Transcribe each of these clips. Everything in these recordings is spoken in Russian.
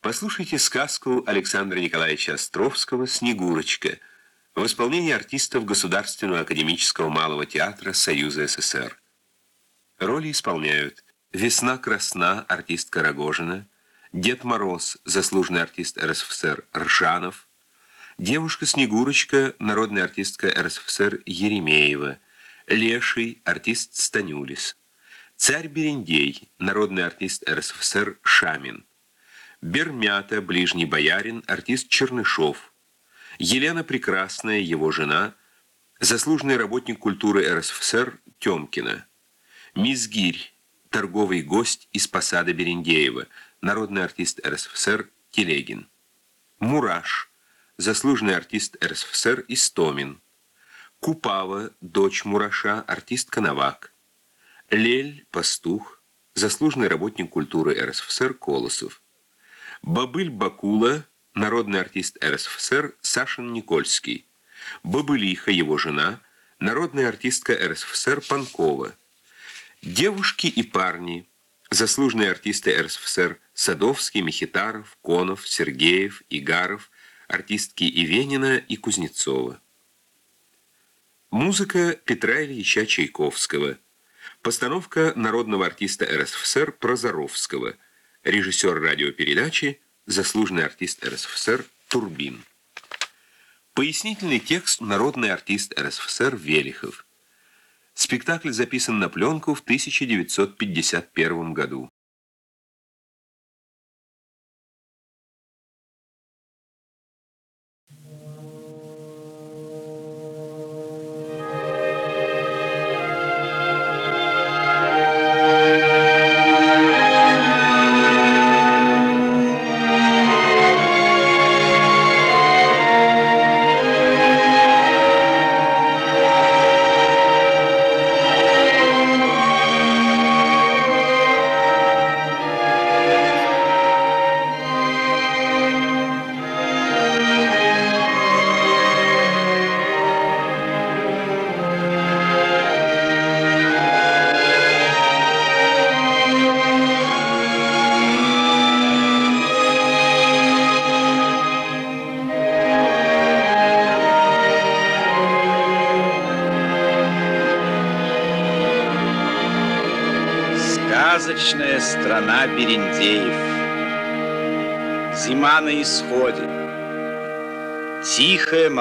Послушайте сказку Александра Николаевича Островского «Снегурочка» в исполнении артистов Государственного академического малого театра Союза СССР. Роли исполняют «Весна красна» артистка Рогожина, Дед Мороз, заслуженный артист РСФСР Ржанов, Девушка-Снегурочка, народная артистка РСФСР Еремеева, Леший, артист Станюлис, Царь Берендей, народный артист РСФСР Шамин, Бермята, ближний боярин, артист Чернышов. Елена Прекрасная, его жена, заслуженный работник культуры РСФСР Тёмкина. Мизгирь, торговый гость из посада Берендеева, народный артист РСФСР Телегин. Мураш, заслуженный артист РСФСР Истомин. Купава, дочь Мураша, артист Коновак. Лель, пастух, заслуженный работник культуры РСФСР Колосов. Бабыль Бакула, народный артист РСФСР Сашин Никольский. Бабылиха, его жена, народная артистка РСФСР Панкова. Девушки и парни, заслуженные артисты РСФСР Садовский, Мехитаров, Конов, Сергеев, Игаров, артистки Ивенина и Кузнецова. Музыка Петра Ильича Чайковского. Постановка народного артиста РСФСР Прозоровского – режиссер радиопередачи, заслуженный артист РСФСР Турбин. Пояснительный текст «Народный артист РСФСР Велихов». Спектакль записан на пленку в 1951 году.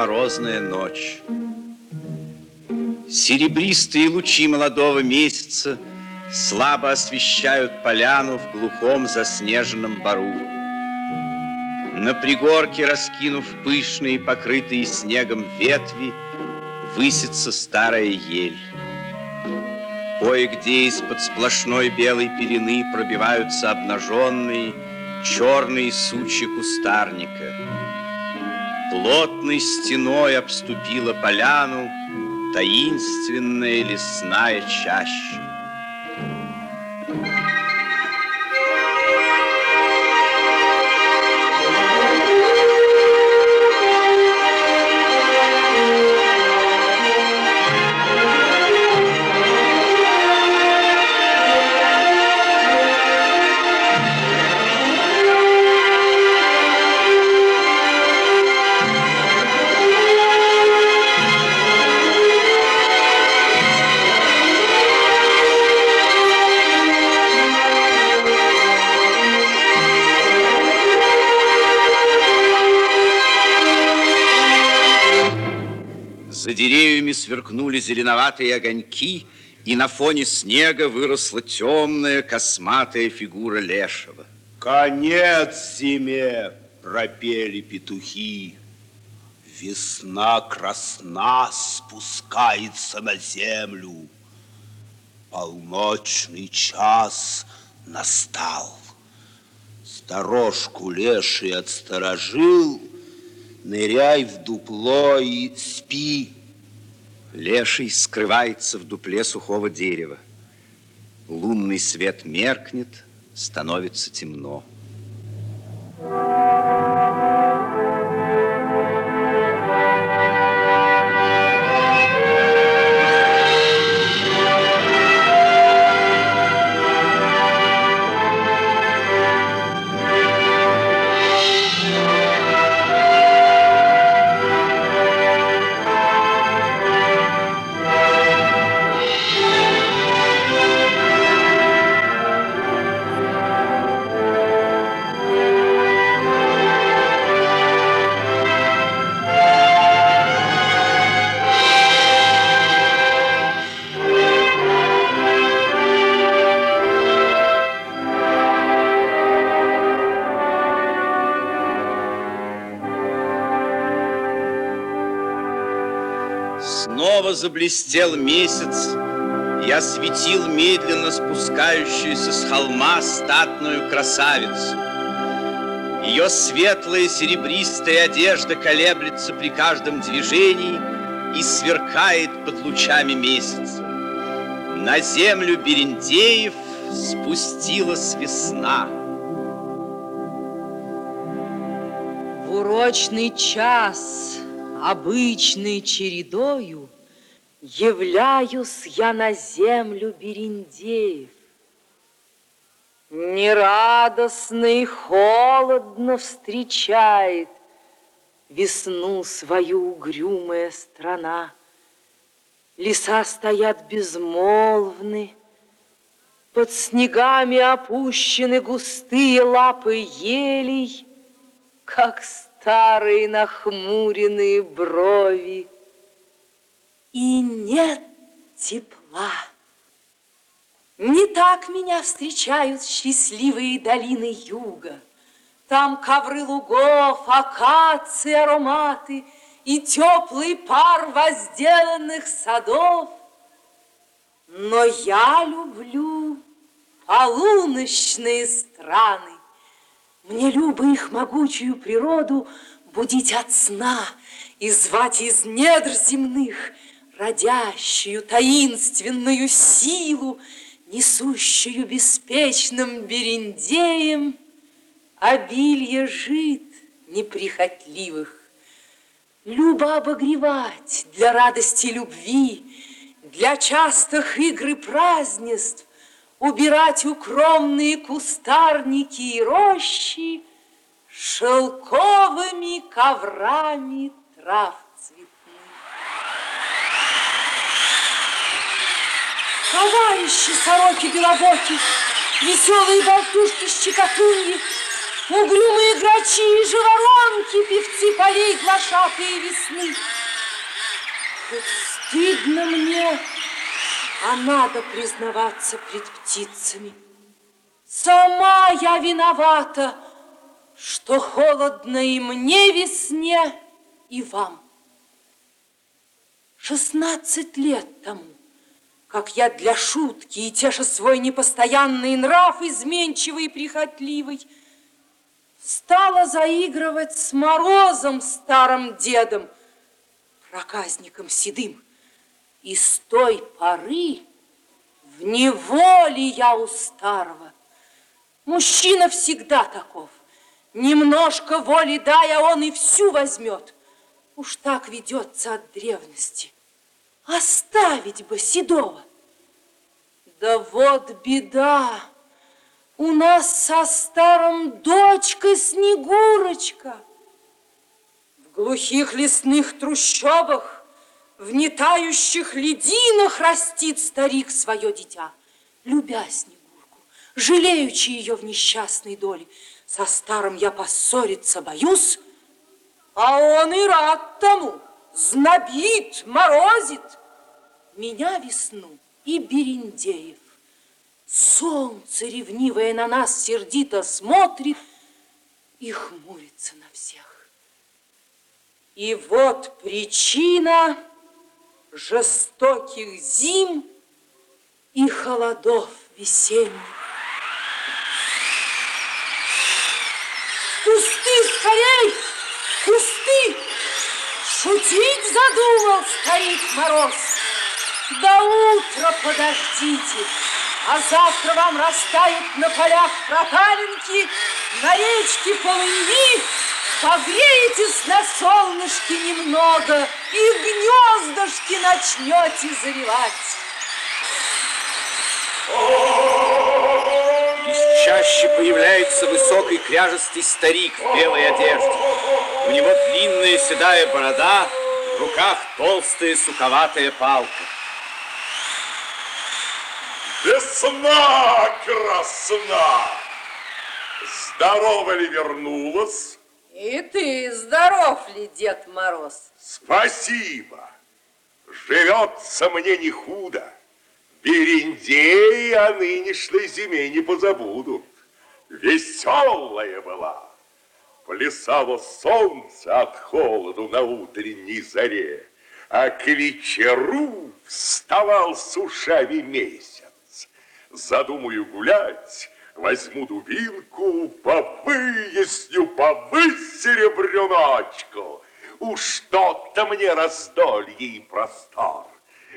Морозная ночь. Серебристые лучи молодого месяца слабо освещают поляну в глухом заснеженном бару. На пригорке, раскинув пышные, покрытые снегом ветви, высится старая ель. Кое-где из-под сплошной белой пелены пробиваются обнаженные черные сучья кустарника. Плотной стеной обступила поляну таинственная лесная чаща. За деревьями сверкнули зеленоватые огоньки, и на фоне снега выросла темная косматая фигура лешего. Конец зиме, пропели петухи. Весна красна спускается на землю. Полночный час настал. Сторожку леший отсторожил, Ныряй в дупло и спи. Леший скрывается в дупле сухого дерева. Лунный свет меркнет, становится темно. Заблестел месяц и осветил медленно спускающуюся с холма статную красавицу. Ее светлая серебристая одежда колеблется при каждом движении и сверкает под лучами месяца. На землю Берендеев спустилась весна. В урочный час, обычной чередою, Являюсь я на землю Берендеев. Нерадостно и холодно встречает Весну свою угрюмая страна. Леса стоят безмолвны, Под снегами опущены густые лапы елей, Как старые нахмуренные брови и нет тепла. Не так меня встречают счастливые долины юга. Там ковры лугов, акации, ароматы И теплый пар возделанных садов. Но я люблю полуночные страны. Мне любо их могучую природу Будить от сна и звать из недр земных — родящую таинственную силу, несущую беспечным берендеем обилье жит неприхотливых. Любо обогревать для радости любви, для частых игр и празднеств, убирать укромные кустарники и рощи шелковыми коврами трав. Товарищи сороки белобоки, веселые болтушки-щекотуньи, угрюмые грачи и живоронки, певцы полей глашатые весны. Хоть стыдно мне, а надо признаваться пред птицами. Сама я виновата, что холодно и мне весне, и вам. Шестнадцать лет тому как я для шутки и теша свой непостоянный нрав, изменчивый и прихотливый, стала заигрывать с морозом старым дедом, проказником седым. И с той поры в неволе я у старого. Мужчина всегда таков. Немножко воли дай, а он и всю возьмет. Уж так ведется от древности. Оставить бы Седова. Да вот беда. У нас со старым дочкой Снегурочка. В глухих лесных трущобах, в нетающих лединах растит старик свое дитя, любя Снегурку, жалеючи ее в несчастной доле. Со старым я поссориться боюсь, а он и рад тому, знобит, морозит. Меня весну и Берендеев. Солнце ревнивое на нас сердито смотрит и хмурится на всех. И вот причина жестоких зим и холодов весенних. Кусты скорей! Кусты! Шутить задумал старик Мороз. До утра подождите, а завтра вам растают на полях проталинки, на речке полыни, погреетесь на солнышке немного и гнездышки начнете заливать. Из чаще появляется высокий кряжестый старик в белой одежде. У него длинная седая борода, в руках толстая суковатая палка. Весна красна! Здорово ли вернулась? И ты здоров ли, Дед Мороз? Спасибо. Живется мне не худо. Берендеи о нынешней зиме не позабудут. Веселая была. Плясало солнце от холоду на утренней заре. а к вечеру вставал с ушами месяц. Задумаю гулять, возьму дубинку, повыясню, повысь серебряночку. Уж тот-то мне раздолье и простор.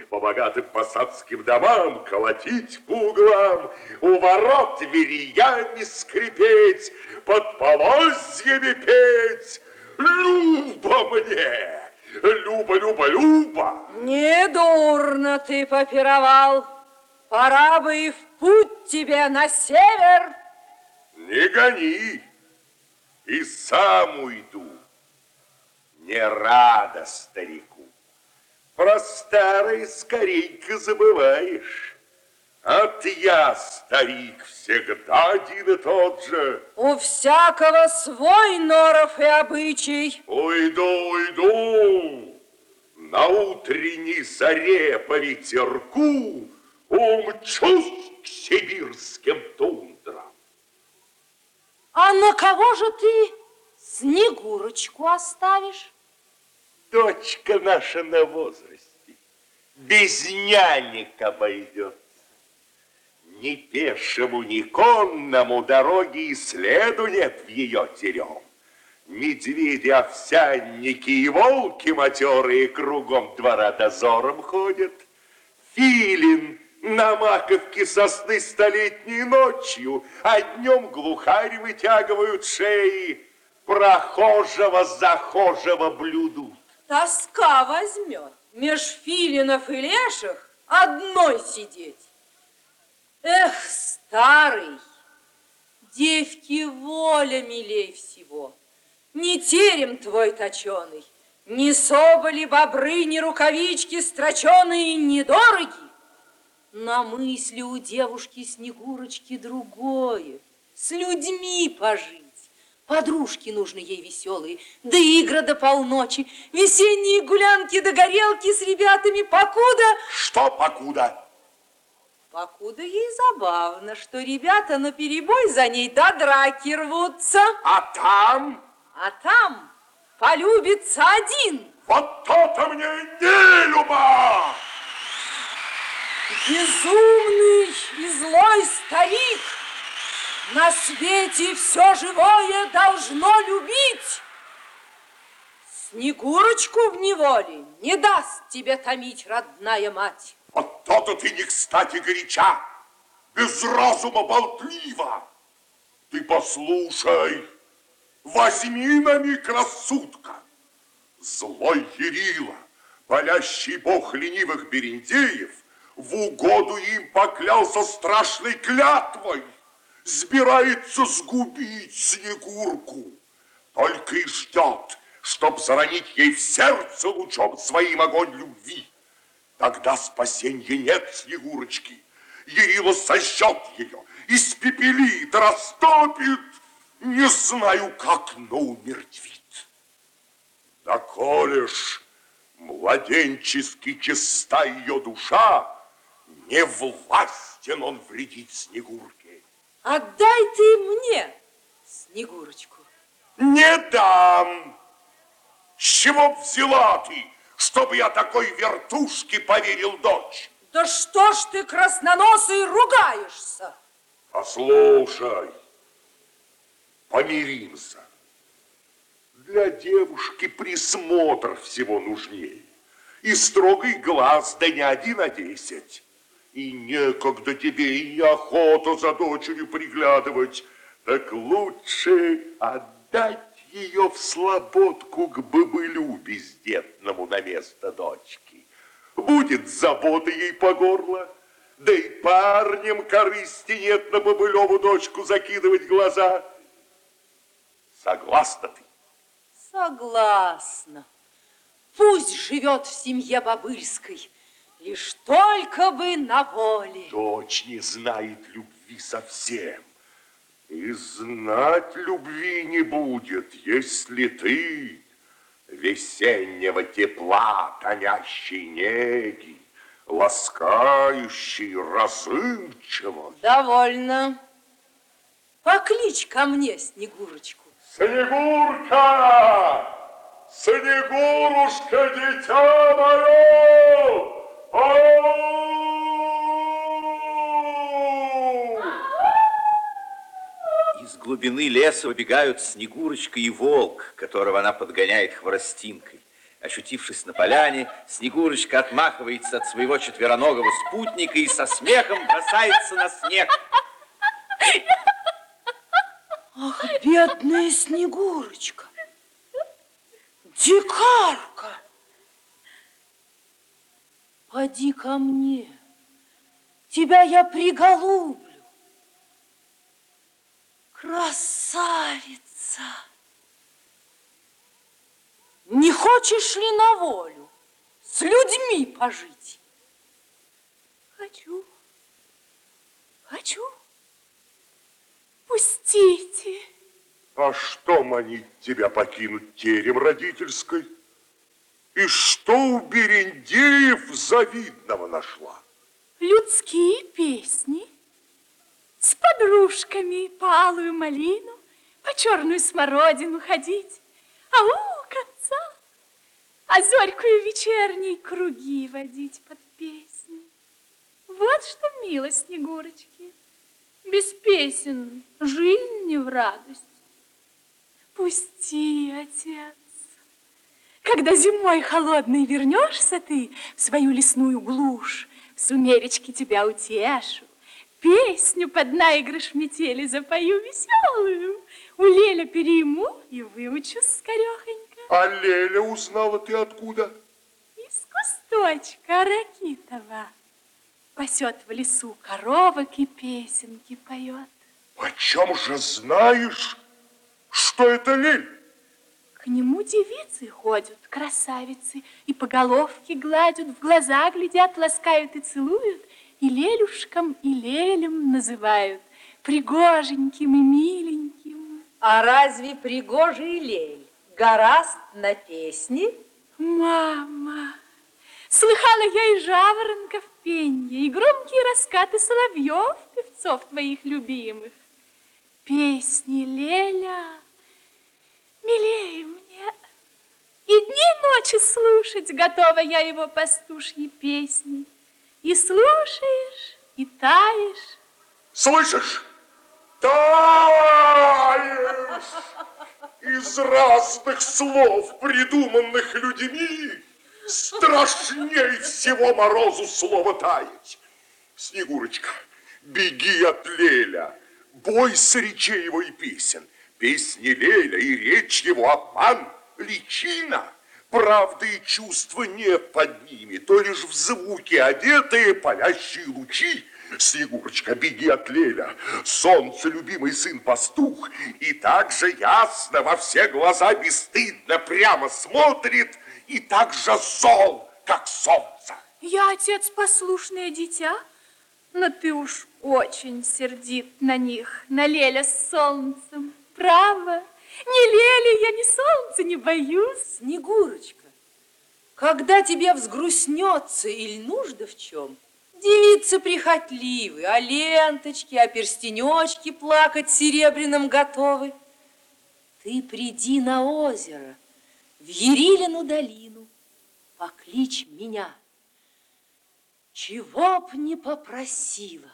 По богатым посадским домам колотить по углам, У ворот вериями скрипеть, под полозьями петь. Люба мне! Люба, Люба, Люба! Недурно ты попировал. Пора бы и в путь тебе на север. Не гони, и сам уйду. Не рада старику. Про старое скоренько забываешь. От я, старик, всегда один и тот же. У всякого свой норов и обычай. Уйду, уйду, на утренней заре по ветерку умчусь к сибирским тундрам. А на кого же ты Снегурочку оставишь? Дочка наша на возрасте, без нянек обойдется. Ни пешему, ни конному дороги и следу нет в ее терем. Медведи, овсянники и волки матерые кругом двора дозором ходят. Филин на маковке сосны столетней ночью, а днем глухарь вытягивают шеи, прохожего захожего блюдут. Тоска возьмет меж филинов и леших одной сидеть. Эх, старый, девки воля милей всего. Не терем твой точеный, ни соболи, бобры, ни рукавички строченые недороги. На мысли у девушки Снегурочки другое, с людьми пожить. Подружки нужны ей веселые, да игры до полночи, весенние гулянки да горелки с ребятами, покуда... Что покуда? Покуда ей забавно, что ребята на перебой за ней до драки рвутся. А там? А там полюбится один. Вот то-то мне не люба! Безумный и злой старик на свете все живое должно любить. Снегурочку в неволе не даст тебе томить родная мать. Вот то-то ты не кстати горяча, без разума болтлива. Ты послушай, возьми на миг рассудка. Злой Ярила, палящий бог ленивых берендеев, в угоду им поклялся страшной клятвой, сбирается сгубить Снегурку, только и ждет, чтоб заронить ей в сердце лучом своим огонь любви. Тогда спасенья нет Снегурочки. Ярила сожжет ее, испепелит, растопит, не знаю как, но умертвит. Да коли ж младенчески чиста ее душа, не властен он вредить Снегурке. Отдай ты мне Снегурочку. Не дам. С чего взяла ты, чтобы я такой вертушке поверил дочь? Да что ж ты, красноносый, ругаешься? Послушай, помиримся. Для девушки присмотр всего нужнее. И строгий глаз, да не один, а десять. И некогда тебе, и неохота за дочерью приглядывать. Так лучше отдать ее в слободку к бобылю бездетному на место дочки. Будет забота ей по горло, да и парням корысти нет на бобылеву дочку закидывать глаза. Согласна ты? Согласна. Пусть живет в семье Бобыльской, лишь только бы на воле. Дочь не знает любви совсем. И знать любви не будет, если ты весеннего тепла, тонящей неги, ласкающий разымчиво. Довольно. Покличь ко мне Снегурочку. Снегурка! Снегурушка, дитя мое! Из глубины леса выбегают Снегурочка и Волк, которого она подгоняет хворостинкой. Ощутившись на поляне, Снегурочка отмахивается от своего четвероногого спутника и со смехом бросается на снег. Ах, бедная Снегурочка! Дикарка! Поди ко мне, тебя я приголублю. Красавица! Не хочешь ли на волю с людьми пожить? Хочу. Хочу. Пустите. А что манит тебя покинуть терем родительской? И что у Берендеев завидного нашла? Людские песни. С подружками по алую малину, по черную смородину ходить. А у конца, а зорькую вечерней круги водить под песни. Вот что мило Снегурочки. Без песен жизнь не в радость. Пусти, отец. Когда зимой холодной вернешься ты в свою лесную глушь, в сумеречке тебя утешу, песню под наигрыш метели запою веселую, у Леля перейму и выучу скорехонько. А Леля узнала ты откуда? Из кусточка Ракитова пасет в лесу коровок и песенки поет. Почем же знаешь, что это Лель? К нему девицы ходят, красавицы, и по головке гладят, в глаза глядят, ласкают и целуют, и лелюшкам, и лелем называют, пригоженьким и миленьким. А разве пригожий лель гораст на песни? Мама, слыхала я и жаворонков пенье, и громкие раскаты соловьев, певцов твоих любимых. Песни Леля милее мне. И дни и ночи слушать готова я его пастушьи песни. И слушаешь, и таешь. Слышишь? Таешь! Из разных слов, придуманных людьми, страшней всего морозу слово таять. Снегурочка, беги от Леля, бойся речей его и песен. Песни Леля и речь его обман, личина. Правда и чувства нет под ними, то лишь в звуке одетые палящие лучи. Снегурочка, беги от Леля, солнце, любимый сын пастух, и так же ясно во все глаза бесстыдно прямо смотрит, и так же зол, как солнце. Я, отец, послушное дитя, но ты уж очень сердит на них, на Леля с солнцем. Право, ни Лели я, ни солнца не боюсь. Снегурочка, когда тебе взгрустнется или нужда в чем, девицы прихотливы, а ленточки, а перстенечки плакать серебряным готовы. Ты приди на озеро, в Ерилину долину, покличь меня. Чего б не попросила,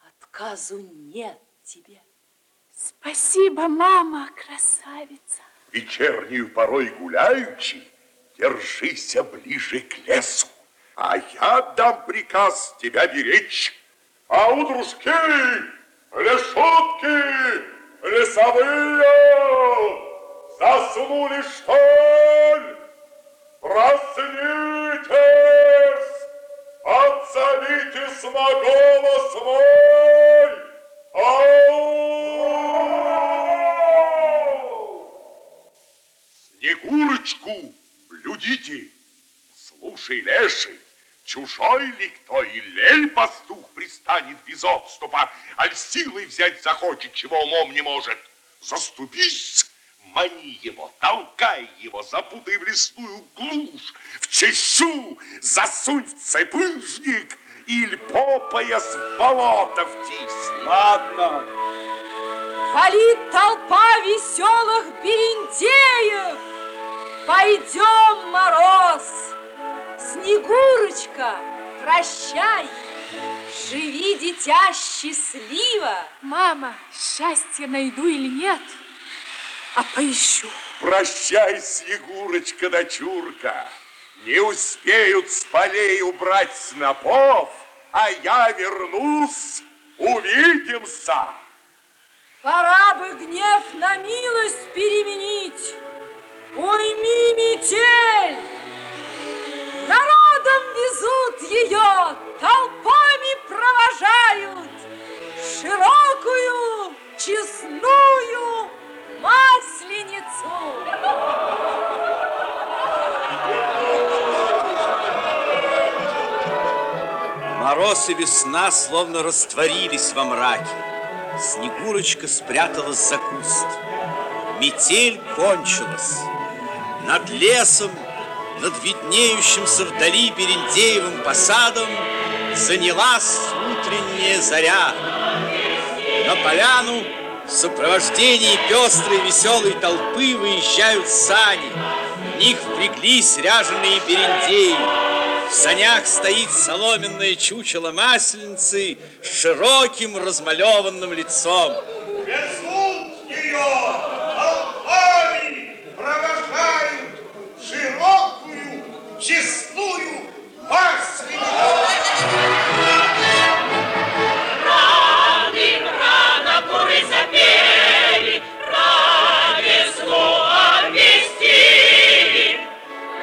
отказу нет тебе. Спасибо, мама, красавица. Вечернюю порой гуляючи, держися ближе к лесу, а я дам приказ тебя беречь. А у дружки, решетки, лесовые, заснули, что ли? Проснитесь, отзовитесь на голос мой. Ау! Снегурочку блюдите, слушай, леший, чужой ли кто и лель пастух пристанет без отступа, аль силой взять захочет, чего умом не может. Заступись, мани его, толкай его, запутай в лесную глушь, в чащу, засунь в цепыжник или по пояс в болото втисни. Ладно, Валит толпа веселых берендеев. Пойдем, Мороз! Снегурочка, прощай! Живи, дитя, счастливо! Мама, счастье найду или нет, а поищу. Прощай, Снегурочка, дочурка. Не успеют с полей убрать снопов, а я вернусь, увидимся. Пора бы гнев на милость переменить. Уйми метель! Народом везут ее, толпами провожают широкую, честную масленицу. Мороз и весна словно растворились во мраке. Снегурочка спряталась за куст. Метель кончилась. Над лесом, над виднеющимся вдали Берендеевым посадом занялась утренняя заря. На поляну в сопровождении пестрой веселой толпы выезжают сани. В них впряглись ряженые берендеи. В санях стоит соломенное чучело масленицы с широким размалеванным лицом. Везут ее толпами, провожают чистую масленицу.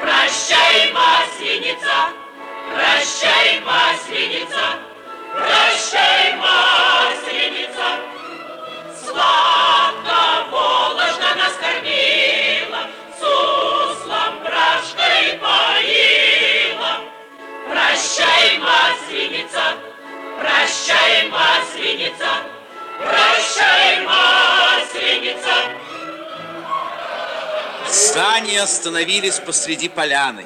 Прощай, масленица, прощай, масленица, прощай, прощай, масленица, прощай, масленица. Сани остановились посреди поляны.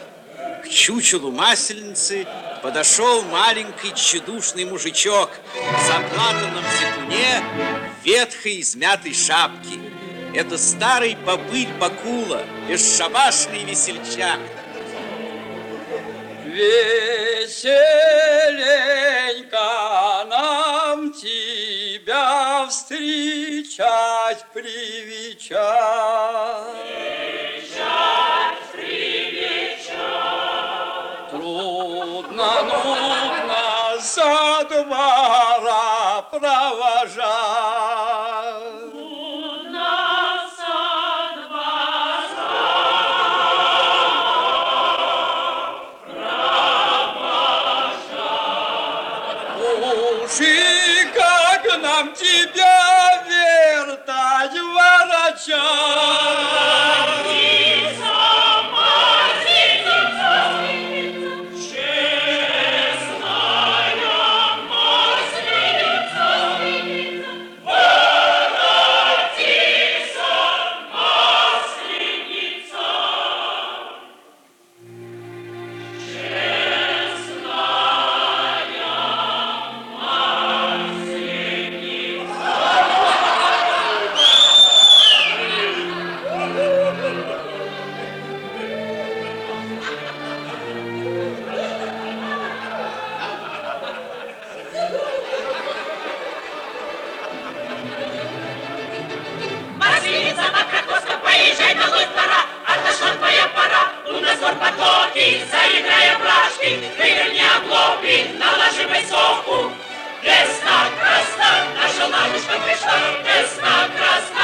К чучелу масленицы подошел маленький тщедушный мужичок в заплатанном зипуне ветхой измятой шапке. Это старый бобыль Бакула, бесшабашный весельчак. Веселенько нам тебя встречать, привечать. Трудно, нудно за двора провожать. Наложи бойцовку. Весна красна, наша ладушка пришла, весна красна,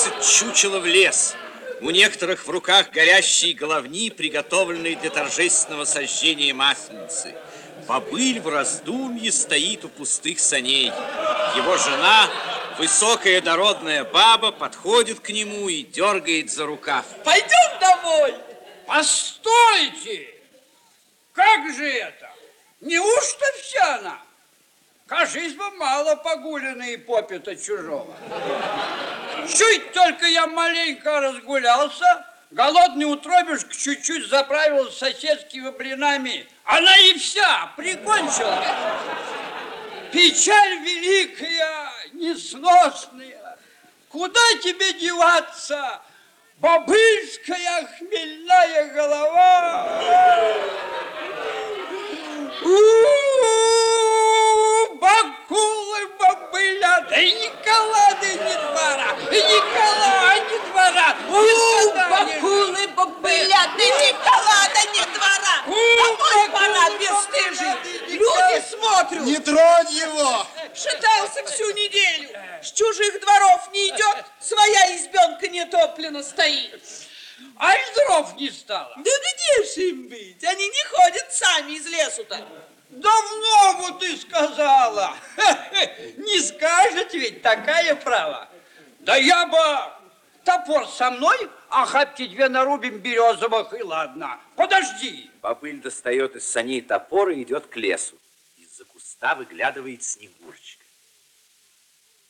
Уносит чучело в лес. У некоторых в руках горящие головни, приготовленные для торжественного сожжения масленицы. Бобыль в раздумье стоит у пустых саней. Его жена, высокая дородная баба, подходит к нему и дергает за рукав. Пойдем домой. Постойте! Как же это? Неужто вся она? Кажись бы, мало погуленной попита чужого. Чуть только я маленько разгулялся, голодный утробишь чуть-чуть заправил соседскими блинами. Она и вся прикончила. Печаль великая, несносная. Куда тебе деваться? Бобыльская хмельная голова. У-у-у, Бакулы, бобыля, да и Никола, да и не двора, и Никола, не двора. У, бакулы, бобыля, да Никола, да не двора. Какой двора бесстыжий? Люди смотрят. Не тронь его! Шатался всю неделю. С чужих дворов не идет, своя избенка не топлена стоит. Ай, дров не стало. Да где же им быть? Они не ходят сами из лесу-то. Давно вот ты сказала. Не скажет ведь такая права. Да я бы топор со мной, а хапки две нарубим березовых, и ладно. Подожди. Бобыль достает из саней топор и идет к лесу. Из-за куста выглядывает Снегурочка.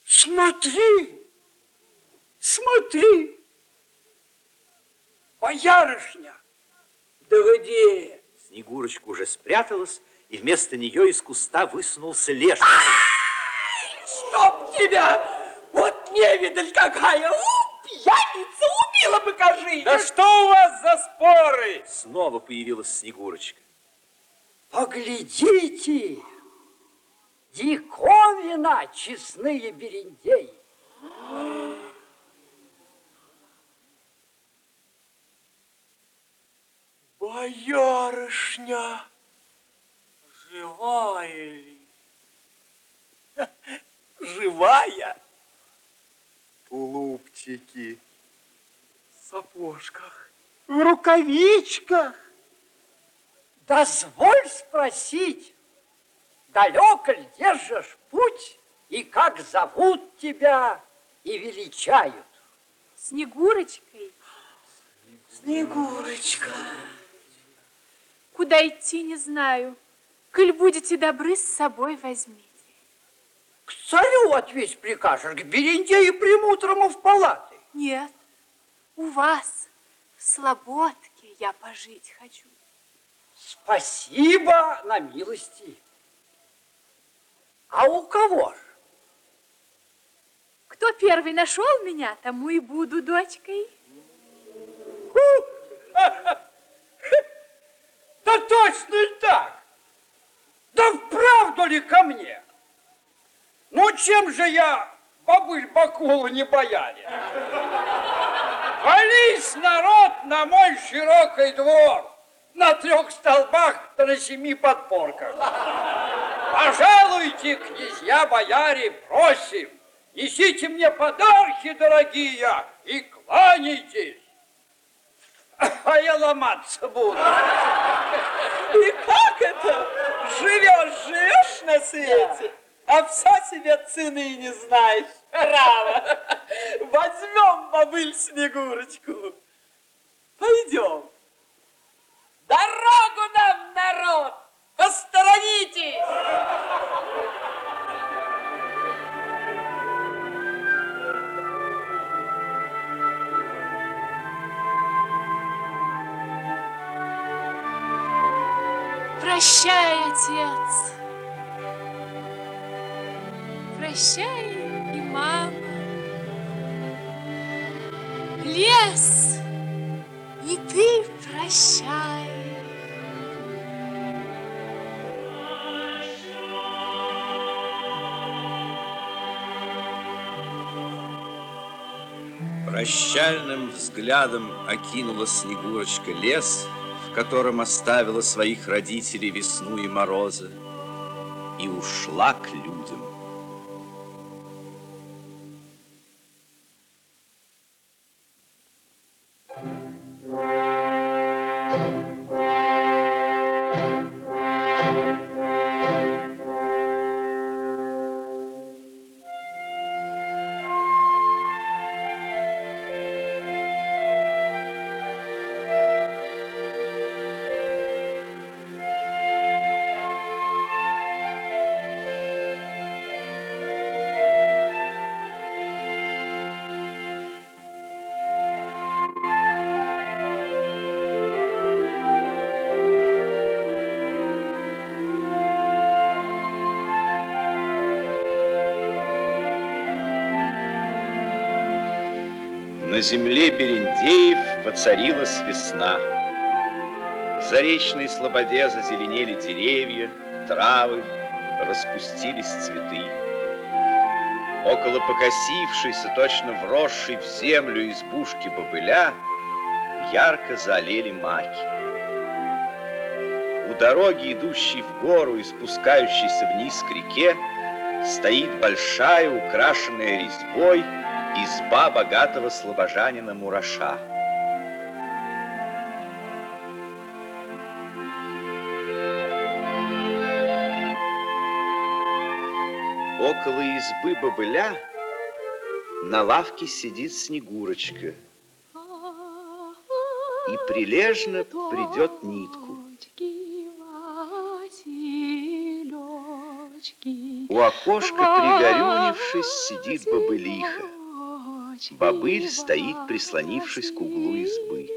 Смотри, смотри. Боярышня. Да где? Снегурочка уже спряталась, и вместо нее из куста высунулся леший. Чтоб тебя! Вот невидаль какая! У, пьяница, убила бы, кажи! Да что у вас за споры? Снова появилась Снегурочка. Поглядите, диковина, честные берендеи. Боярышня, живая ли? Живая? Тулупчики, в сапожках, в рукавичках. Дозволь спросить, далеко ли держишь путь, и как зовут тебя и величают? Снегурочкой. Снегурочка. Куда идти, не знаю. Коль будете добры, с собой возьмите. К царю отвесь прикажешь, к Берендею премудрому в палаты. Нет, у вас в слободке я пожить хочу. Спасибо на милости. А у кого ж? Кто первый нашел меня, тому и буду дочкой. Да точно и так. Да вправду ли ко мне? Ну, чем же я, бабыль Бакула, не бояре? Вались, народ, на мой широкий двор, на трех столбах да на семи подпорках. Пожалуйте, князья, бояре, просим, несите мне подарки, дорогие, и кланяйтесь. А я ломаться буду. И? Живешь, живешь на свете, а все себе цены не знаешь. Право. Возьмем бобыль Снегурочку. Пойдем. Дорогу нам, народ! Посторонитесь! Прощай, отец. Прощай и мама. Лес, и ты прощай. Прощальным взглядом окинула Снегурочка лес, в котором оставила своих родителей весну и морозы, и ушла к людям. На земле Берендеев воцарилась весна. В заречной слободе зазеленели деревья, травы, распустились цветы. Около покосившейся, точно вросшей в землю избушки бобыля, ярко залили маки. У дороги, идущей в гору и спускающейся вниз к реке, стоит большая, украшенная резьбой, изба богатого слобожанина Мураша. Около избы бобыля на лавке сидит Снегурочка и прилежно придет нитку. У окошка, пригорюнившись, сидит бобылиха. Бобыль стоит, прислонившись к углу избы.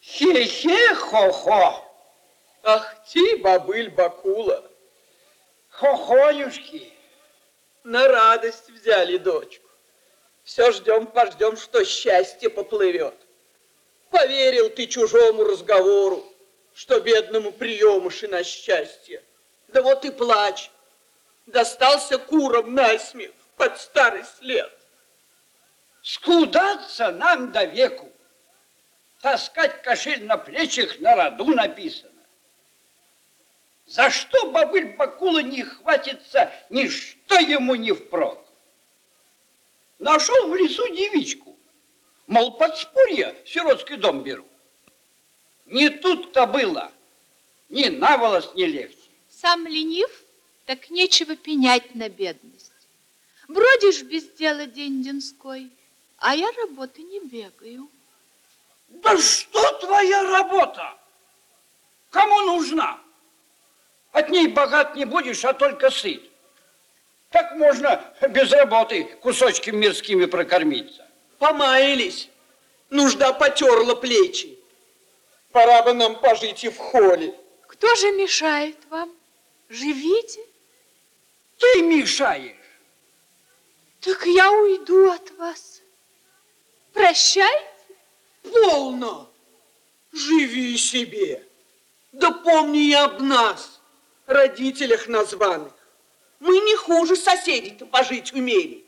Хе-хе-хо-хо. Ах ты, бабыль Бакула. Хохонюшки. На радость взяли дочку. Все ждем, пождем, что счастье поплывет. Поверил ты чужому разговору, что бедному приемыши на счастье. Да вот и плачь. Достался курам насмех под старый след. Скудаться нам до веку. Таскать кошель на плечах на роду написано. За что бабыль Бакула не хватится, ничто ему не впрок. Нашел в лесу девичку, мол, подспорье сиротский дом беру. Не тут-то было, ни на волос не легче. Сам ленив, так нечего пенять на бедность. Бродишь без дела день-денской, а я работы не бегаю. Да что твоя работа? Кому нужна? От ней богат не будешь, а только сыт. Как можно без работы кусочки мирскими прокормиться? Помаялись. Нужда потерла плечи. Пора бы нам пожить и в холле. Кто же мешает вам? Живите. Ты мешаешь. Так я уйду от вас. Прощайте. Полно. Живи себе. Да помни и об нас, родителях названных. Мы не хуже соседей-то пожить умели.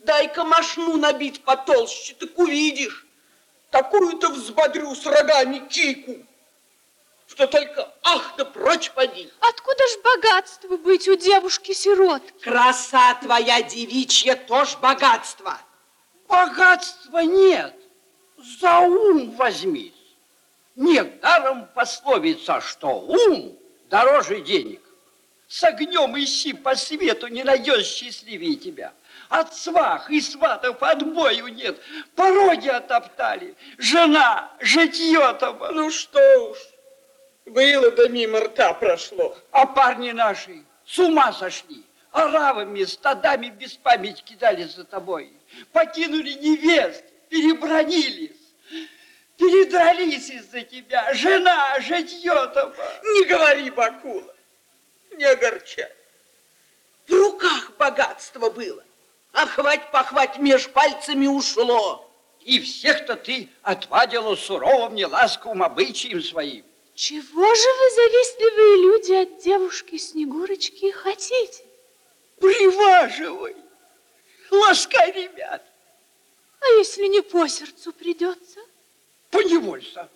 Дай-ка мошну набить потолще, так увидишь. Такую-то взбодрю с рогами кику, что только ах да прочь поди. Откуда ж богатство быть у девушки-сирот? Краса твоя девичья тоже богатство. Богатства нет, за ум возьмись. Недаром пословица, что ум дороже денег. С огнем ищи по свету, не найдешь счастливее тебя. От свах и сватов отбою нет. Пороги отоптали. Жена, житье там. Ну что уж, было да мимо рта прошло. А парни наши с ума сошли. Оравами, стадами без памяти кидали за тобой. Покинули невест, перебронились. Передрались из-за тебя. Жена, житье там. Не говори, Бакула, не огорчай. В руках богатство было. А хвать-похвать меж пальцами ушло. И всех-то ты отвадила суровым, неласковым обычаем своим. Чего же вы, завистливые люди, от девушки Снегурочки хотите? Приваживай, ласкай ребят. А если не по сердцу придется? Поневолься.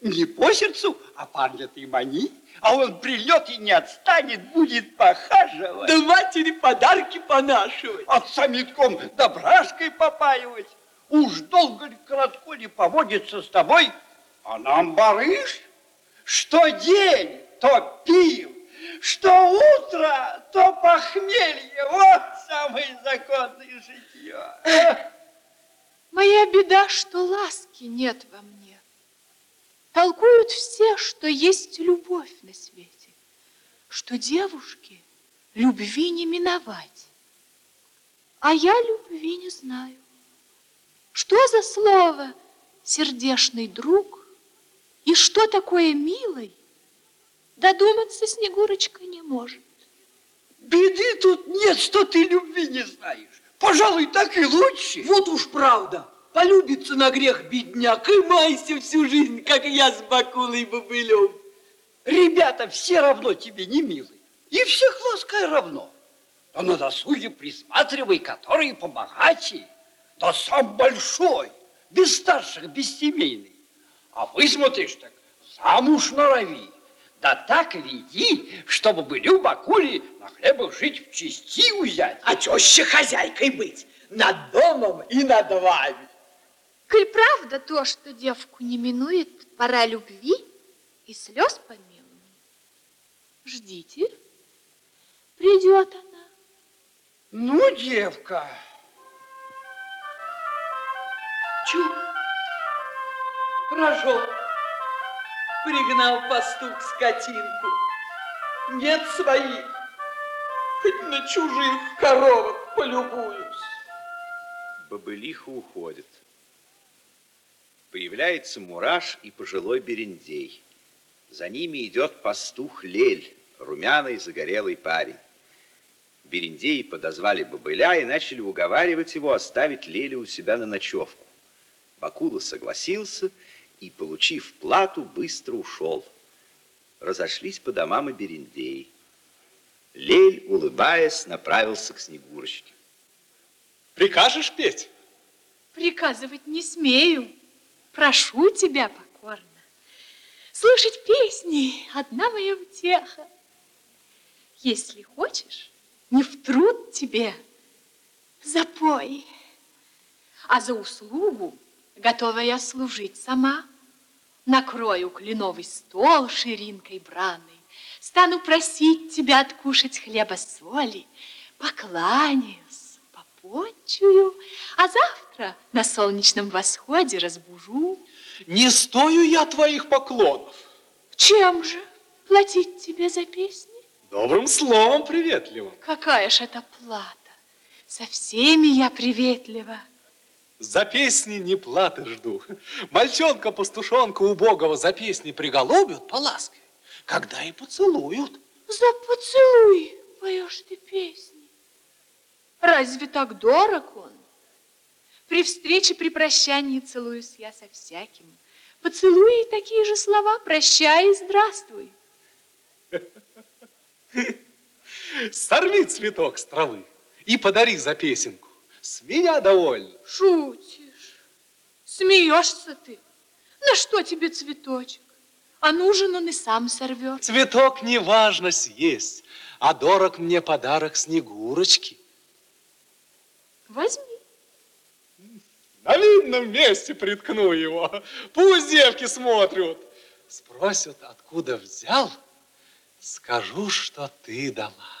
Не по сердцу, а парня ты мани, а он придет и не отстанет, будет похаживать. Да матери подарки понашивать. Отца метком добрашкой попаивать. Уж долго ли, коротко ли поводится с тобой, а нам барыш, что день, то пив, что утро, то похмелье. Вот самое законное житье. Моя беда, что ласки нет во мне. Толкуют все, что есть любовь на свете, что девушке любви не миновать. А я любви не знаю. Что за слово сердешный друг и что такое милый, додуматься Снегурочка не может. Беды тут нет, что ты любви не знаешь. Пожалуй, так и лучше. Вот уж правда. Полюбится на грех бедняк и майся всю жизнь, как я с Бакулой бобылем. Ребята все равно тебе не милы. И всех ласкай равно. А на досуге присматривай, который побогаче. Да сам большой, без старших, бессемейный. А высмотришь так, замуж норови. Да так веди, чтобы были у Бакули на хлебах жить в чести взять. А теще хозяйкой быть над домом и над вами. Коль правда то, что девку не минует пора любви и слез помилуй, ждите, придет она. Ну, девка. Чу, рожок, пригнал пастух скотинку. Нет своих, хоть на чужих коровок полюбуюсь. Бобылиха уходит. Появляется Мураш и пожилой Берендей. За ними идет пастух Лель, румяный загорелый парень. Берендеи подозвали бобыля и начали уговаривать его оставить Леля у себя на ночевку. Бакула согласился и, получив плату, быстро ушел. Разошлись по домам и Берендеи. Лель, улыбаясь, направился к Снегурочке. Прикажешь петь? Приказывать не смею. Прошу тебя покорно. Слушать песни – одна моя утеха. Если хочешь, не в труд тебе, запой. А за услугу готова я служить сама. Накрою кленовый стол ширинкой браной, Стану просить тебя откушать хлеба соли, Покланяюсь, попотчую, а завтра на солнечном восходе разбужу. Не стою я твоих поклонов. Чем же платить тебе за песни? Добрым словом приветливым. Какая ж это плата? Со всеми я приветлива. За песни не платы жду. Мальчонка-пастушонка убогого за песни приголубят полаской, когда и поцелуют. За поцелуй поешь ты песни. Разве так дорог он? При встрече, при прощании целуюсь я со всяким. Поцелуй и такие же слова, прощай и здравствуй. Сорви цветок с травы и подари за песенку. С меня довольно. Шутишь, смеешься ты. На что тебе цветочек? А нужен он и сам сорвет. Цветок не важно съесть, а дорог мне подарок Снегурочки. Возьми. На видном месте приткну его. Пусть девки смотрят. Спросят, откуда взял, скажу, что ты дала.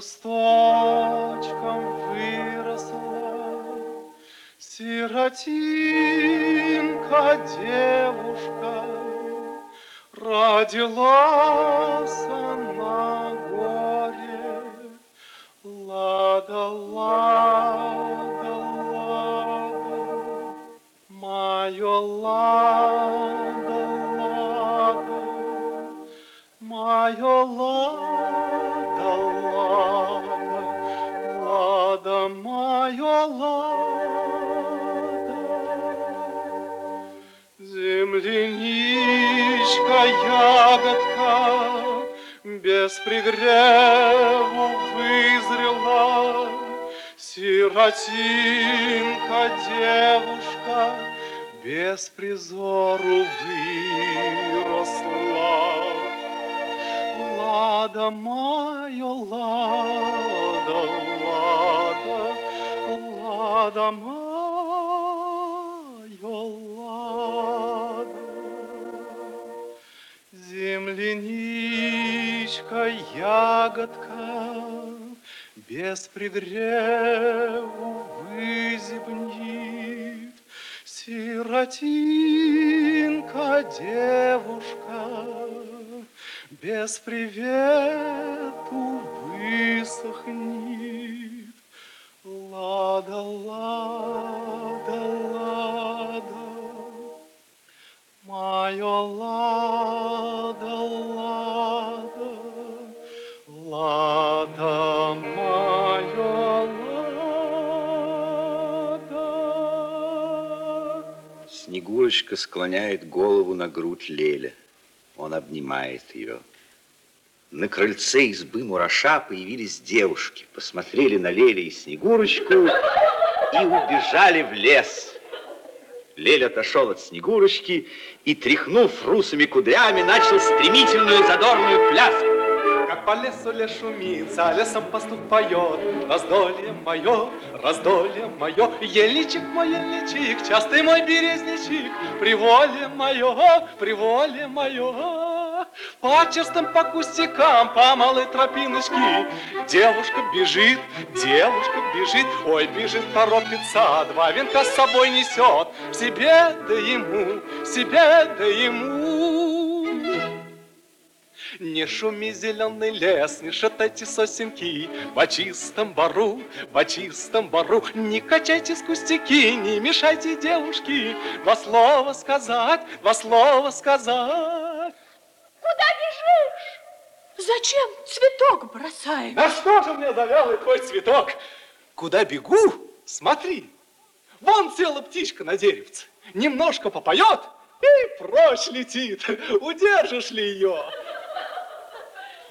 Кусточком выросла. Сиротинка, девушка, родилась на горе. Лада, лада, лада, мое лада, лада, мое лада, лада, лада, мое лада. Земляничка, ягодка, без пригреву вызрела, Сиротинка, девушка, без призору выросла. Лада моя, лада, лада, лада моя, лада. Земляничка, ягодка, без пригреву вызебнит. Сиротинка девушка без привету высохнет. Лада, лада, лада, мое лада, лада, лада, мое лада. Снегурочка склоняет голову на грудь Леля. Он обнимает ее. На крыльце избы Мураша появились девушки, посмотрели на Леля и Снегурочку и убежали в лес. Лель отошел от Снегурочки и, тряхнув русыми кудрями, начал стремительную задорную пляску. По лесу лес шумится, а лесом пастух поет. Раздолье мое, раздолье мое, ельничек мой, ельничек, частый мой березничек, приволе мое, приволе мое. По частым по кустикам, по малой тропиночке Девушка бежит, девушка бежит Ой, бежит, торопится, два венка с собой несет Себе да ему, себе да ему не шуми, зеленый лес, не шатайте сосенки, По чистом бару, по чистом бару, Не качайтесь кустики, не мешайте девушки, Два слова сказать, два слова сказать. Куда бежишь? Зачем цветок бросаешь? Да что же мне завял твой цветок? Куда бегу? Смотри, вон села птичка на деревце, немножко попоет и прочь летит. Удержишь ли ее?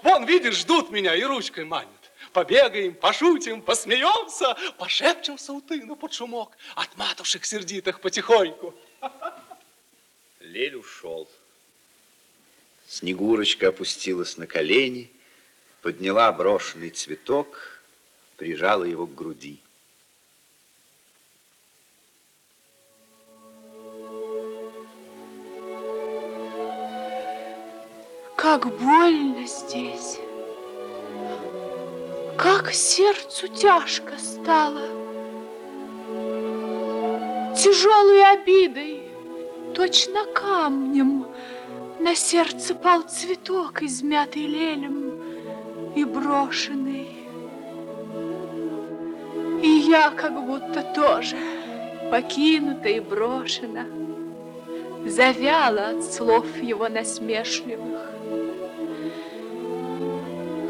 Вон, видишь, ждут меня и ручкой манят. Побегаем, пошутим, посмеемся, пошепчемся у тына под шумок от матушек сердитых потихоньку. Лель ушел. Снегурочка опустилась на колени, подняла брошенный цветок, прижала его к груди. Как больно здесь. Как сердцу тяжко стало. Тяжелой обидой, точно камнем, На сердце пал цветок, измятый лелем и брошенный. И я как будто тоже покинута и брошена, Завяла от слов его насмешливых.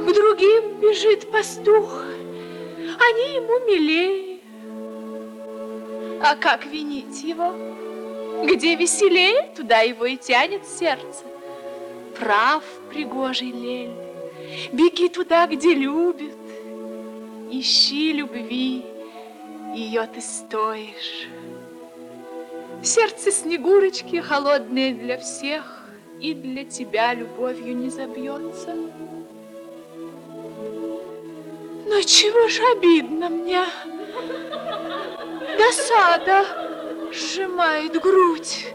К другим бежит пастух, они ему милее. А как винить его? Где веселее, туда его и тянет сердце. Прав пригожий лель, беги туда, где любит. Ищи любви, ее ты стоишь. Сердце Снегурочки холодное для всех, и для тебя любовью не забьется. Но чего ж обидно мне? Досада сжимает грудь.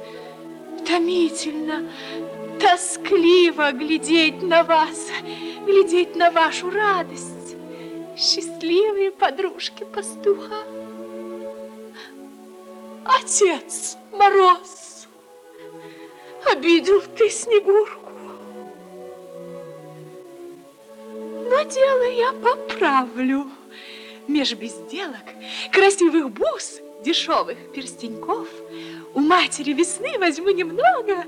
Томительно, тоскливо глядеть на вас, глядеть на вашу радость. Счастливые подружки пастуха. Отец Мороз, обидел ты Снегурку. Но дело я поправлю. Меж безделок, красивых бус, дешевых перстеньков у матери весны возьму немного,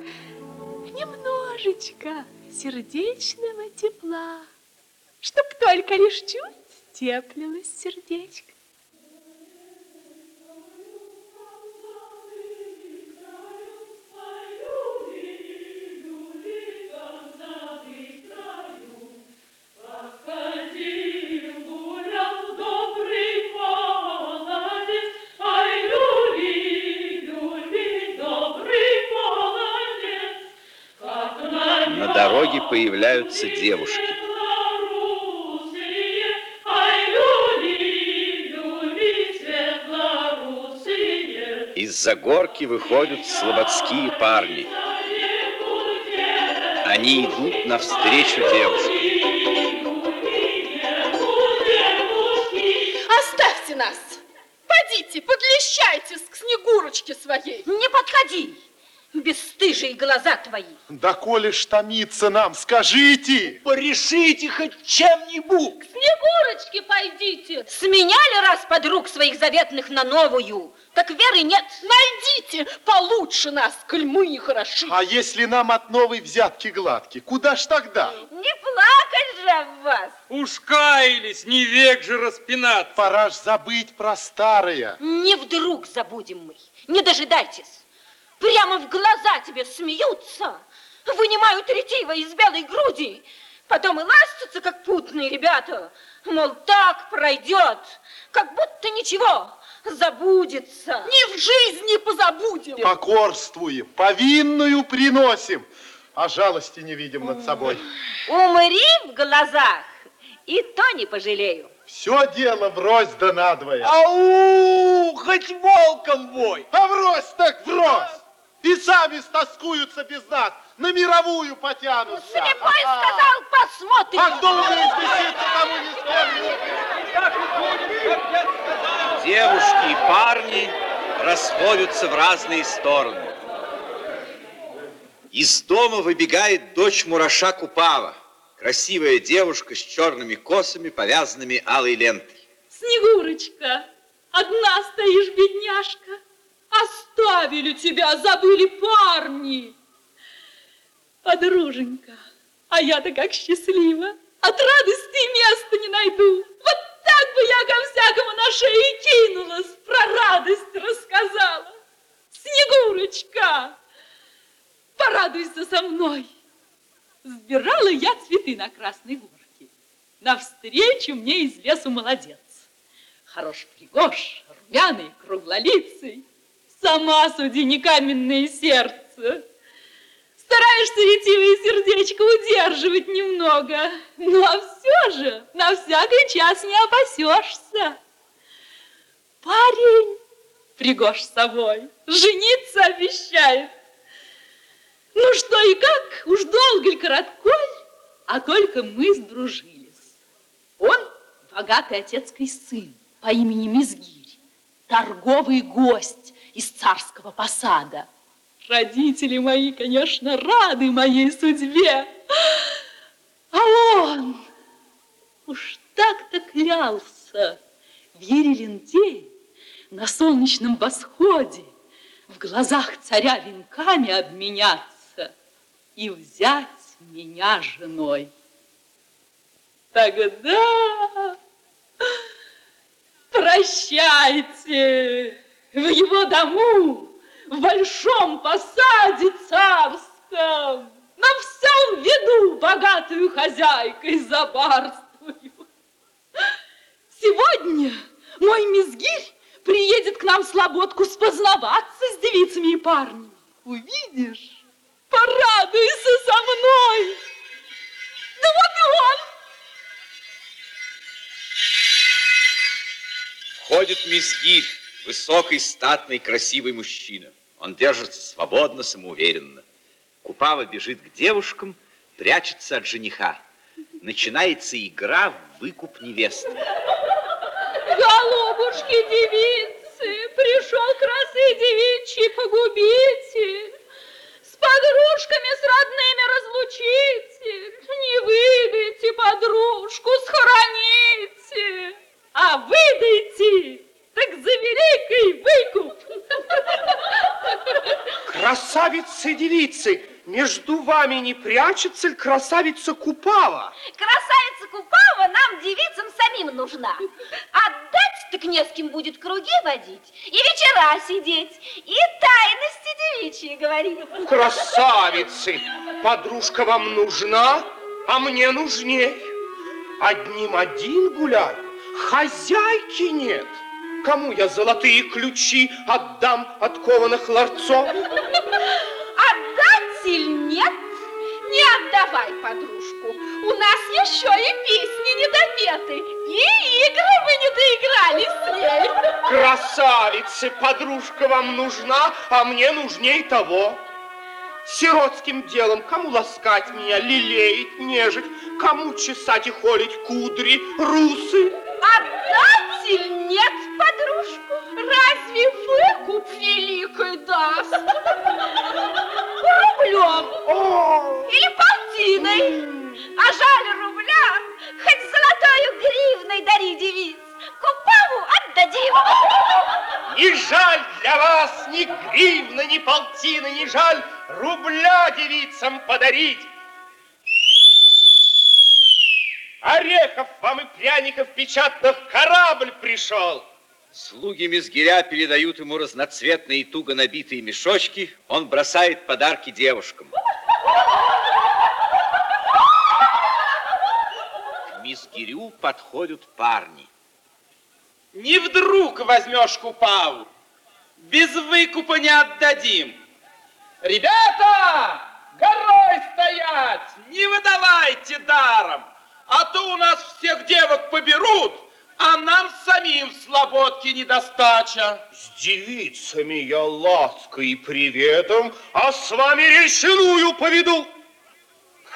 немножечко сердечного тепла, чтоб только лишь чуть теплилось сердечко. Появляются девушки. Из-за горки выходят слободские парни. Они идут навстречу девушке. нас. Подите, подлещайтесь к Снегурочке своей. Не подходи, бесстыжие глаза твои. Да коли ж томиться нам, скажите! Порешите хоть чем-нибудь. К Снегурочке пойдите. Сменяли раз подруг своих заветных на новую, так веры нет. Найдите получше нас, коль мы не хороши. А если нам от новой взятки гладки, куда ж тогда? Не плакать же об вас. Уж каялись, не век же распинаться. Пора ж забыть про старое. Не вдруг забудем мы, не дожидайтесь. Прямо в глаза тебе смеются, вынимают ретиво из белой груди, потом и ластятся, как путные ребята. Мол, так пройдет, как будто ничего, забудется. Ни в жизни позабудем. Покорствуем, повинную приносим, а жалости не видим над собой. Умри в глазах, и то не пожалею. Все дело врозь да надвое. Ау, хоть волком вой. А врозь так врозь. И сами стоскуются без нас, на мировую потянутся. Слепой сказал, посмотрим. А кто умеет беситься, тому не Девушки и парни расходятся в разные стороны. Из дома выбегает дочь Мураша Купава. Красивая девушка с черными косами, повязанными алой лентой. Снегурочка, одна стоишь, бедняжка. Оставили тебя, забыли парни. Подруженька, а я-то как счастлива. От радости места не найду. Вот так бы я ко всякому на шею кинулась, про радость рассказала. Снегурочка, порадуйся со мной. Сбирала я цветы на Красной Горке. Навстречу мне из лесу молодец. Хорош пригож, румяный, круглолицый. Сама суди, не каменное сердце. Стараешься ретивое сердечко удерживать немного, ну а все же на всякий час не опасешься. Парень, пригож с собой, жениться обещает. Ну что и как, уж долго ли короткой, а только мы сдружились. Он богатый отецкий сын по имени Мизгирь, торговый гость из царского посада. Родители мои, конечно, рады моей судьбе. А он уж так-то клялся в Ерелинде на солнечном восходе в глазах царя венками обменяться и взять меня женой. Тогда прощайте в его дому, в большом посаде царском, на всем виду богатую хозяйкой забарствую. Сегодня мой мизгирь приедет к нам в Слободку спознаваться с девицами и парнями. Увидишь, порадуйся со мной. Да вот и он. Входит Мизгирь, высокий, статный, красивый мужчина. Он держится свободно, самоуверенно. Купава бежит к девушкам, прячется от жениха. Начинается игра в выкуп невесты. Голубушки, девицы, пришел красы девичьи погубите, с подружками, с родными разлучите, не выдайте подружку, схороните, а выдайте, так за великий выкуп. Красавицы-девицы, между вами не прячется ли красавица Купава? Красавица Купава нам, девицам, самим нужна. Отдать так не с кем будет круги водить, и вечера сидеть, и тайности девичьи говорить. Красавицы, подружка вам нужна, а мне нужней. Одним один гуляю, хозяйки нет. Кому я золотые ключи отдам от кованых ларцов? Отдать или нет? Не отдавай подружку. У нас еще и песни не допеты, и игры мы не доиграли с ней. Красавицы, подружка вам нужна, а мне нужней того. Сиротским делом кому ласкать меня, лелеять, нежить, кому чесать и холить кудри, русы? Отдать или нет? Али выкуп великий даст? Рублем или полтиной. А жаль рубля, хоть золотою гривной дари девиц. Купаву отдадим. Не жаль для вас ни гривны, ни полтины, не жаль рубля девицам подарить. Орехов вам и пряников печатных корабль пришел. Слуги Мизгиря передают ему разноцветные туго набитые мешочки, он бросает подарки девушкам. К Мизгирю подходят парни. Не вдруг возьмешь купаву. Без выкупа не отдадим. Ребята, горой стоять! Не выдавайте даром, а то у нас всех девок поберут, а нам самим слободки недостача. С девицами я лаской и приветом, а с вами речную поведу.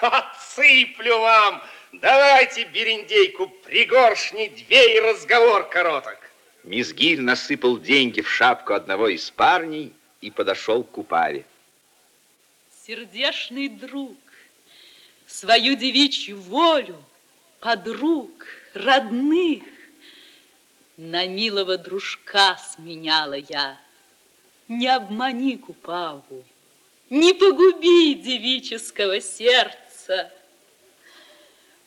Отсыплю вам. Давайте берендейку пригоршни две и разговор короток. Мизгирь насыпал деньги в шапку одного из парней и подошел к Купаве. Сердешный друг, свою девичью волю, подруг, родных, на милого дружка сменяла я. Не обмани Купаву, не погуби девического сердца.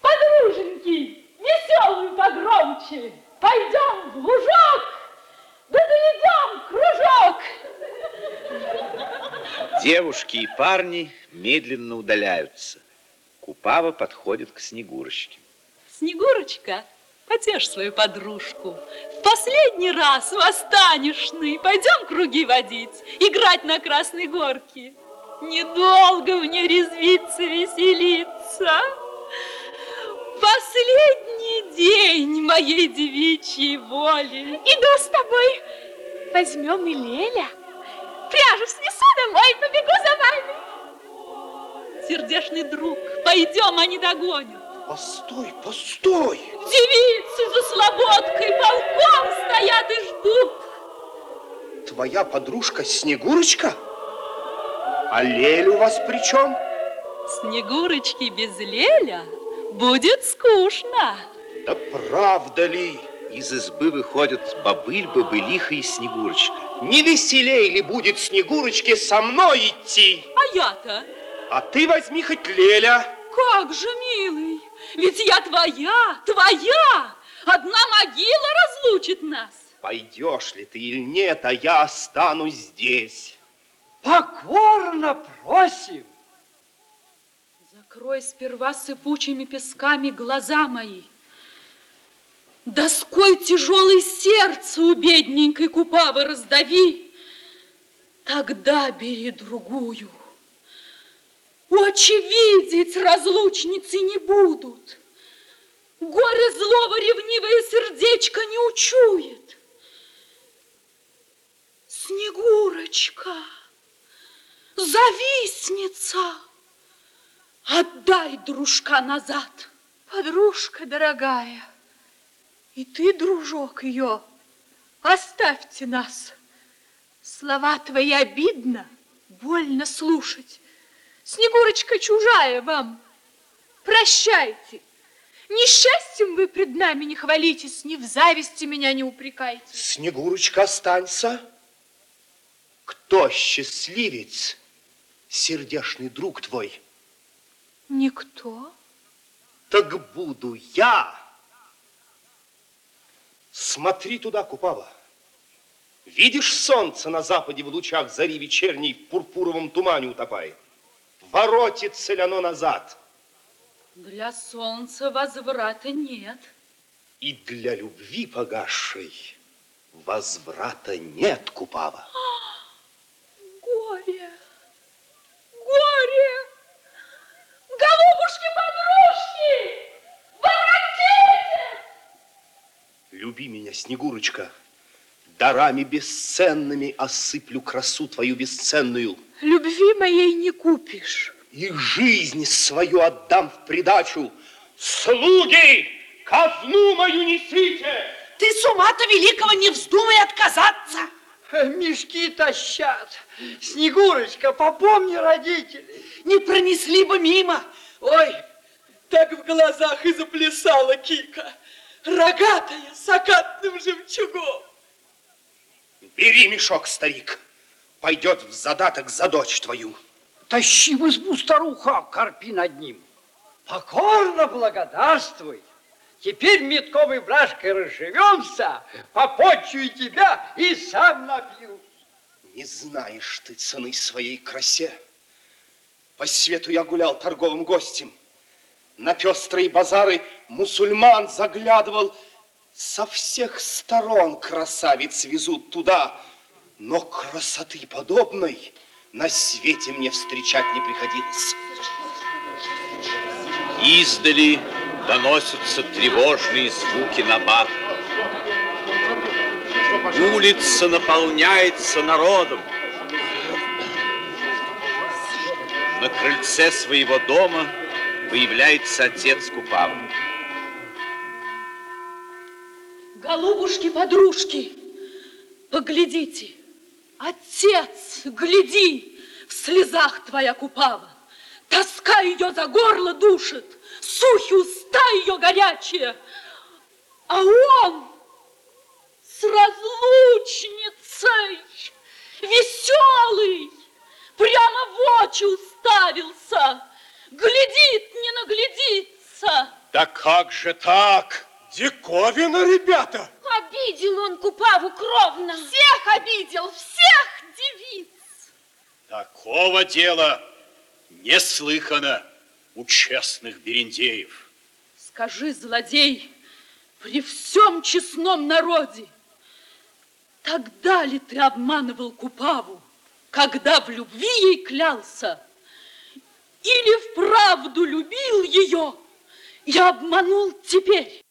Подруженьки, веселую погромче, пойдем в лужок, да заведем кружок. Девушки и парни медленно удаляются. Купава подходит к Снегурочке. Снегурочка, потешь свою подружку. В последний раз восстанешный. Пойдем круги водить, играть на Красной Горке. Недолго мне резвиться, веселиться. Последний день моей девичьей воли. Иду с тобой. Возьмем и Леля. Пряжу снесу домой, побегу за вами. Сердешный друг, пойдем, они догонят. Постой, постой. Девицы за слободкой полком стоят и ждут. Твоя подружка Снегурочка? А Лель у вас при чем? Снегурочки без Леля будет скучно. Да правда ли? Из избы выходят бобыль, бобылиха и Снегурочка. Не веселей ли будет Снегурочке со мной идти? А я-то? А ты возьми хоть Леля. Как же, милый, ведь я твоя, твоя. Одна могила разлучит нас. Пойдешь ли ты или нет, а я останусь здесь. Покорно просим. Закрой сперва сыпучими песками глаза мои. Доской тяжелой сердце у бедненькой Купавы раздави. Тогда бери другую. Очи видеть разлучницы не будут. Горе злого ревнивое сердечко не учует. Снегурочка, завистница, отдай дружка назад. Подружка дорогая, и ты, дружок ее, оставьте нас. Слова твои обидно, больно слушать. Снегурочка чужая вам. Прощайте. Несчастьем вы пред нами не хвалитесь, ни в зависти меня не упрекайте. Снегурочка, останься. Кто счастливец, сердешный друг твой? Никто. Так буду я. Смотри туда, Купава. Видишь, солнце на западе в лучах зари вечерней в пурпуровом тумане утопает? Воротится ли оно назад? Для солнца возврата нет. И для любви погасшей возврата нет, Купава. Горе, горе! Голубушки-подружки, воротитесь! Люби меня, Снегурочка. Дарами бесценными осыплю красу твою бесценную. Любви моей не купишь. И жизнь свою отдам в придачу. Слуги, казну мою несите! Ты с ума-то великого не вздумай отказаться. мешки тащат. Снегурочка, попомни родителей. Не пронесли бы мимо. Ой, так в глазах и заплясала Кика. Рогатая, с окатным жемчугом. Бери мешок, старик. Пойдет в задаток за дочь твою. Тащи в избу старуха, корпи над ним. Покорно благодарствуй. Теперь метковой брашкой разживемся, попочую тебя и сам напьюсь. Не знаешь ты цены своей красе. По свету я гулял торговым гостем. На пестрые базары мусульман заглядывал. Со всех сторон красавиц везут туда. Но красоты подобной на свете мне встречать не приходилось. Издали доносятся тревожные звуки набат. Улица наполняется народом. На крыльце своего дома появляется отец Купавы. Голубушки-подружки, поглядите, отец, гляди, в слезах твоя Купава. Тоска ее за горло душит, сухи уста ее горячие. А он с разлучницей, веселый, прямо в очи уставился, глядит, не наглядится. Да как же так? Диковина, ребята! Обидел он Купаву кровно. Всех обидел, всех девиц. Такого дела не слыхано у честных берендеев. Скажи, злодей, при всем честном народе, тогда ли ты обманывал Купаву, когда в любви ей клялся? Или вправду любил ее и обманул теперь?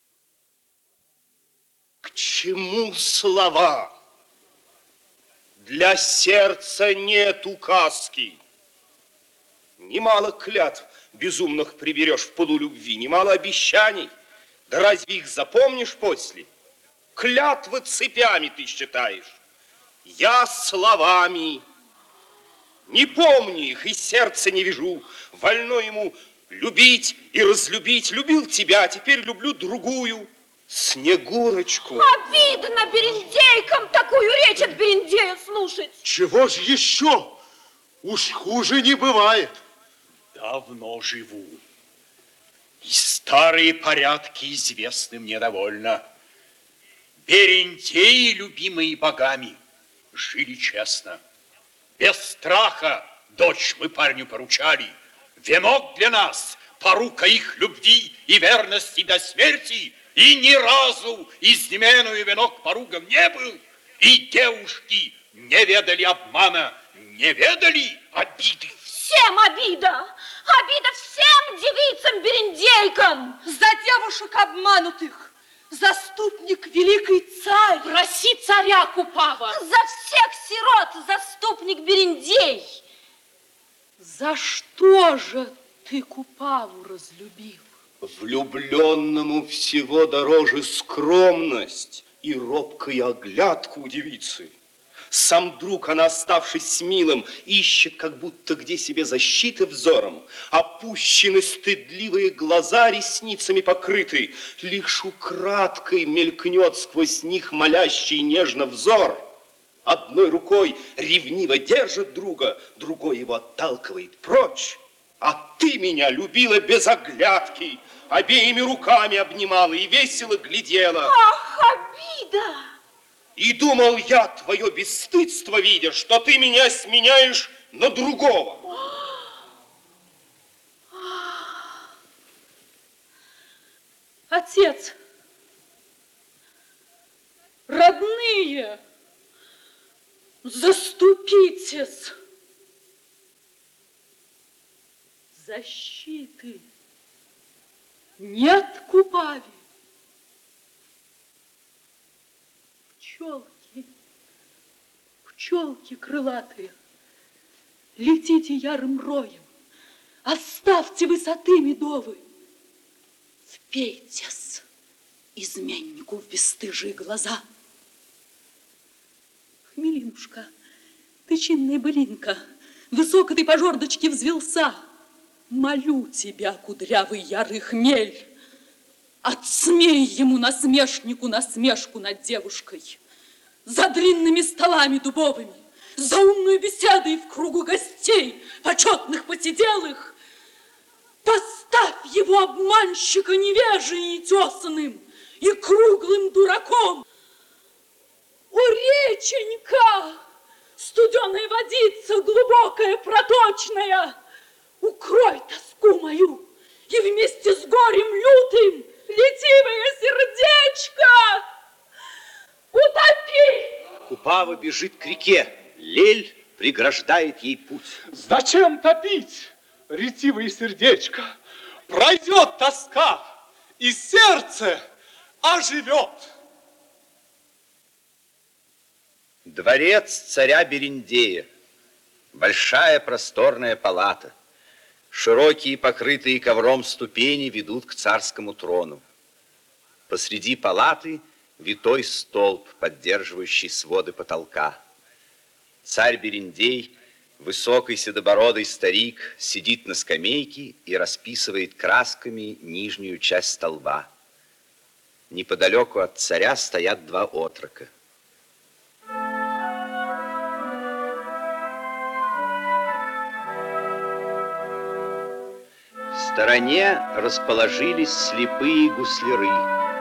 К чему слова? Для сердца нет указки. Немало клятв безумных приберешь в пылу любви, немало обещаний. Да разве их запомнишь после? Клятвы цепями ты считаешь. Я словами. Не помню их, и сердце не вижу. Вольно ему любить и разлюбить. Любил тебя, теперь люблю другую. Снегурочку. Обидно берендейкам такую речь от берендея слушать. Чего ж еще? Уж хуже не бывает. Давно живу. И старые порядки известны мне довольно. Берендеи, любимые богами, жили честно. Без страха дочь мы парню поручали. Венок для нас, порука их любви и верности до смерти, и ни разу изменою венок поругом не был, и девушки не ведали обмана, не ведали обиды. Всем обида! Обида всем девицам-берендейкам! За девушек обманутых! Заступник великий царь! Проси царя Купава! За всех сирот заступник Берендей! За что же ты Купаву разлюбил? Влюбленному всего дороже скромность и робкая оглядка у девицы. Сам друг, она, оставшись милым, ищет, как будто где себе защиты взором. Опущены стыдливые глаза, ресницами покрыты. Лишь украдкой мелькнет сквозь них молящий нежно взор. Одной рукой ревниво держит друга, другой его отталкивает прочь. А ты меня любила без оглядки, обеими руками обнимала и весело глядела. Ах, обида! И думал я, твое бесстыдство видя, что ты меня сменяешь на другого. Отец, родные, заступитесь. Защиты нет Купави. Пчелки, пчелки крылатые, летите ярым роем, оставьте высоты медовые. Впейтесь изменнику в бесстыжие глаза. Милинушка, ты чинная былинка, Высоко ты по жердочке взвелся. Молю тебя, кудрявый ярый хмель, Отсмей ему, насмешнику, насмешку над девушкой. За длинными столами дубовыми, За умную беседой в кругу гостей, Почетных посиделых, Поставь его обманщика невежей тесаным И круглым дураком. О, реченька, студеная водица, глубокая, проточная, Укрой тоску мою, и вместе с горем лютым Летивое сердечко утопи! Купава бежит к реке, Лель преграждает ей путь. Зачем топить, ретивое сердечко? Пройдет тоска, и сердце оживет. Дворец царя Берендея. Большая просторная палата. Широкие, покрытые ковром ступени ведут к царскому трону. Посреди палаты витой столб, поддерживающий своды потолка. Царь Берендей, высокий седобородый старик, сидит на скамейке и расписывает красками нижнюю часть столба. Неподалеку от царя стоят два отрока – стороне расположились слепые гусляры.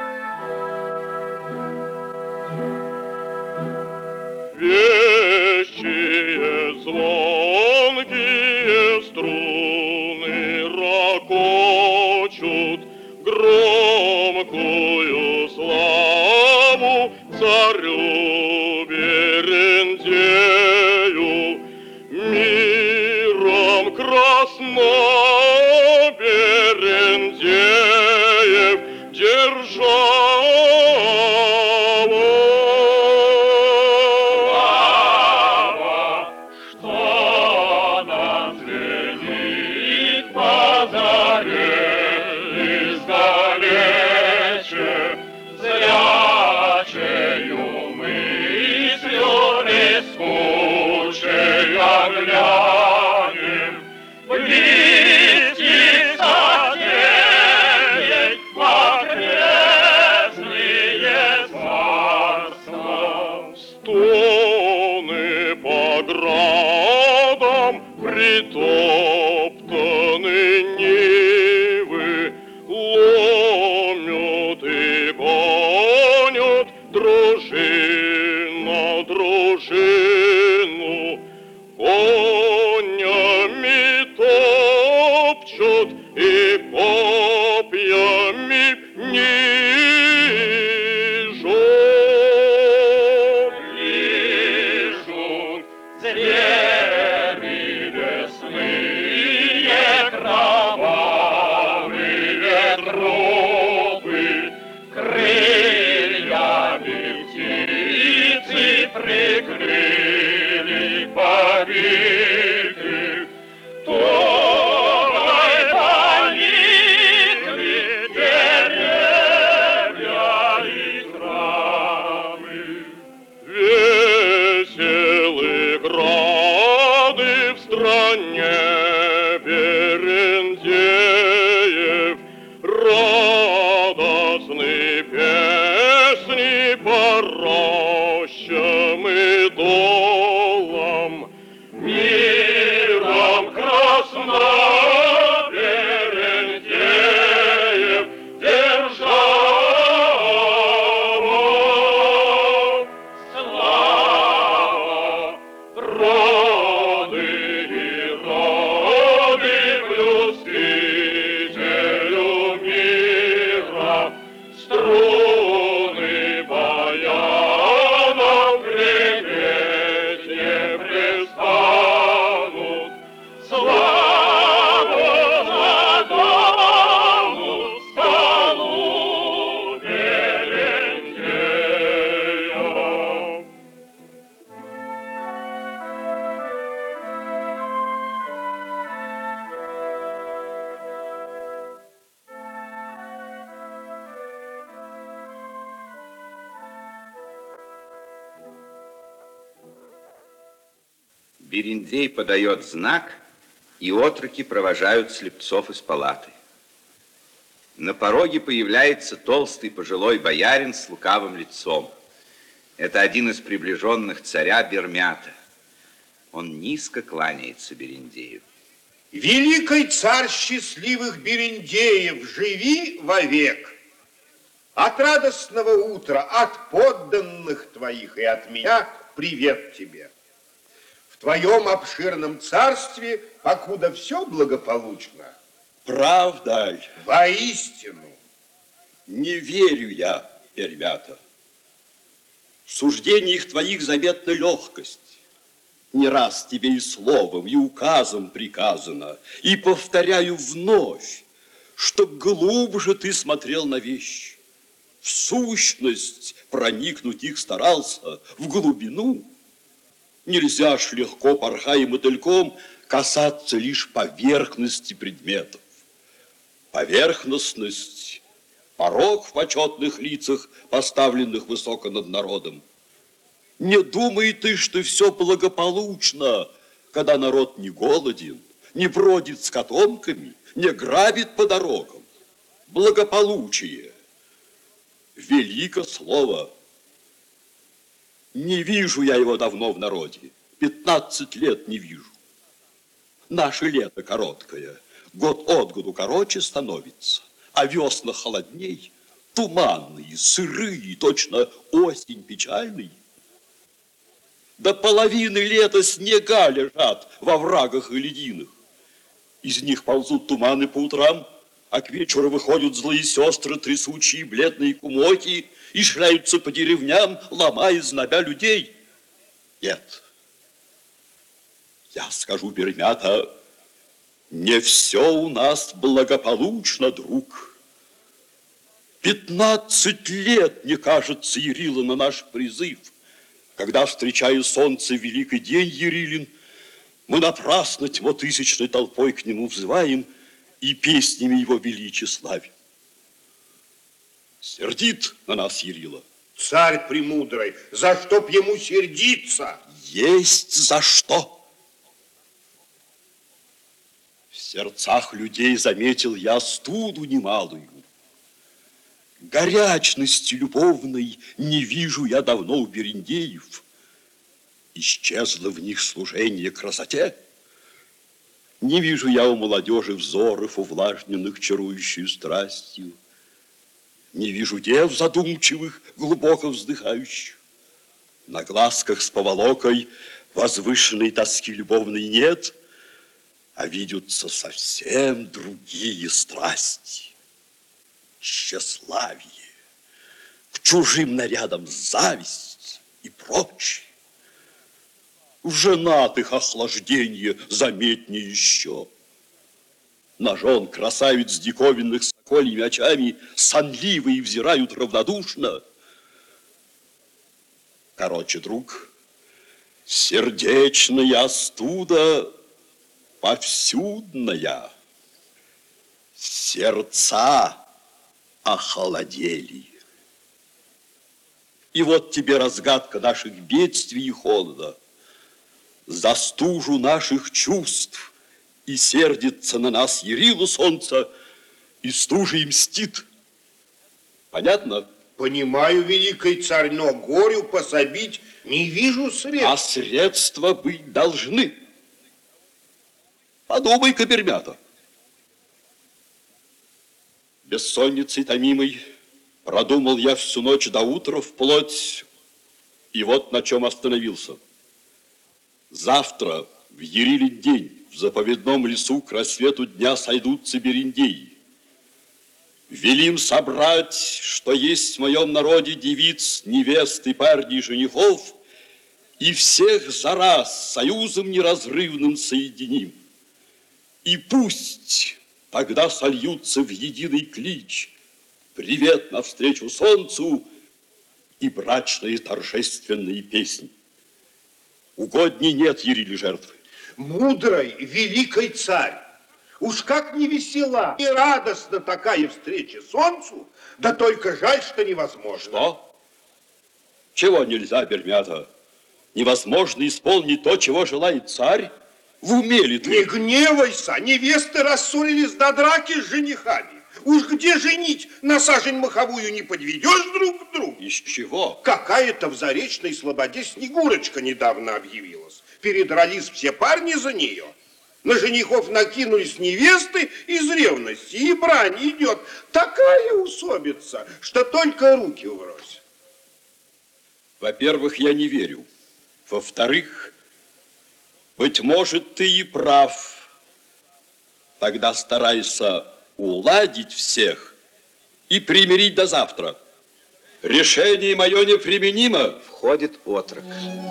Подает знак, и отроки провожают слепцов из палаты. На пороге появляется толстый пожилой боярин с лукавым лицом. Это один из приближенных царя Бермята. Он низко кланяется Берендею. Великий царь счастливых Берендеев, живи вовек. От радостного утра, от подданных твоих и от меня привет тебе. В твоем обширном царстве, покуда все благополучно, Правда воистину, Не верю я, ребята. В суждениях твоих заметна легкость. Не раз тебе и словом, и указом приказано, и повторяю вновь, чтоб глубже ты смотрел на вещи. В сущность проникнуть их старался, в глубину. Нельзя ж легко, порхая мотыльком, касаться лишь поверхности предметов. Поверхностность – порог в почетных лицах, поставленных высоко над народом. Не думай ты, что все благополучно, когда народ не голоден, не бродит с котомками, не грабит по дорогам. Благополучие – велико слово. Не вижу я его давно в народе, 15 лет не вижу. Наше лето короткое, год от году короче становится, а весна холодней, туманные, сырые, точно осень печальный. До половины лета снега лежат во врагах и лединах. Из них ползут туманы по утрам, а к вечеру выходят злые сестры, трясучие бледные кумоки, и шляются по деревням, ломая знобя людей. Нет, я скажу, ребята, не все у нас благополучно, друг. Пятнадцать лет, не кажется, Ярила на наш призыв. Когда, встречая солнце великий день, Ярилин, мы напрасно тьмотысячной толпой к нему взываем и песнями его величия славим. Сердит на нас Ярила. царь премудрый, за что б ему сердиться? Есть за что. В сердцах людей заметил я студу немалую. Горячности любовной не вижу я давно у берендеев. Исчезло в них служение красоте. Не вижу я у молодежи взоров, увлажненных чарующей страстью. Не вижу дев задумчивых, глубоко вздыхающих. На глазках с поволокой возвышенной тоски любовной нет, а видятся совсем другие страсти. Тщеславие, к чужим нарядам зависть и прочее. В женатых охлаждение заметнее еще. На жен красавиц диковинных сокольями очами сонливые взирают равнодушно. Короче, друг, сердечная остуда повсюдная. Сердца охолодели. И вот тебе разгадка наших бедствий и холода. За стужу наших чувств и сердится на нас Ярилу солнца, и стужей мстит. Понятно? Понимаю, великий царь, но горю пособить не вижу средств. А средства быть должны. Подумай, Кабермята. Бессонницей томимой продумал я всю ночь до утра вплоть, и вот на чем остановился. Завтра в Ярилин день в заповедном лесу к рассвету дня сойдутся берендеи. Велим собрать, что есть в моем народе девиц, невест и парней женихов, и всех за раз союзом неразрывным соединим. И пусть тогда сольются в единый клич привет навстречу солнцу и брачные торжественные песни. Угодней нет, Ярили, жертвы. Мудрый, великий царь, уж как не весела и радостна такая встреча солнцу, да только жаль, что невозможно. Что? Чего нельзя, Бермята? невозможно исполнить то, чего желает царь? В уме ли ты? Не гневайся, невесты рассорились до драки с женихами. Уж где женить? На сажень маховую не подведешь друг к другу. Из чего? Какая-то в Заречной Слободе Снегурочка недавно объявилась. Передрались все парни за нее. На женихов накинулись невесты из ревности, и брань идет. Такая усобица, что только руки врозь. Во-первых, я не верю. Во-вторых, быть может, ты и прав. Тогда старайся уладить всех и примирить до завтра. Решение мое неприменимо. Входит отрок.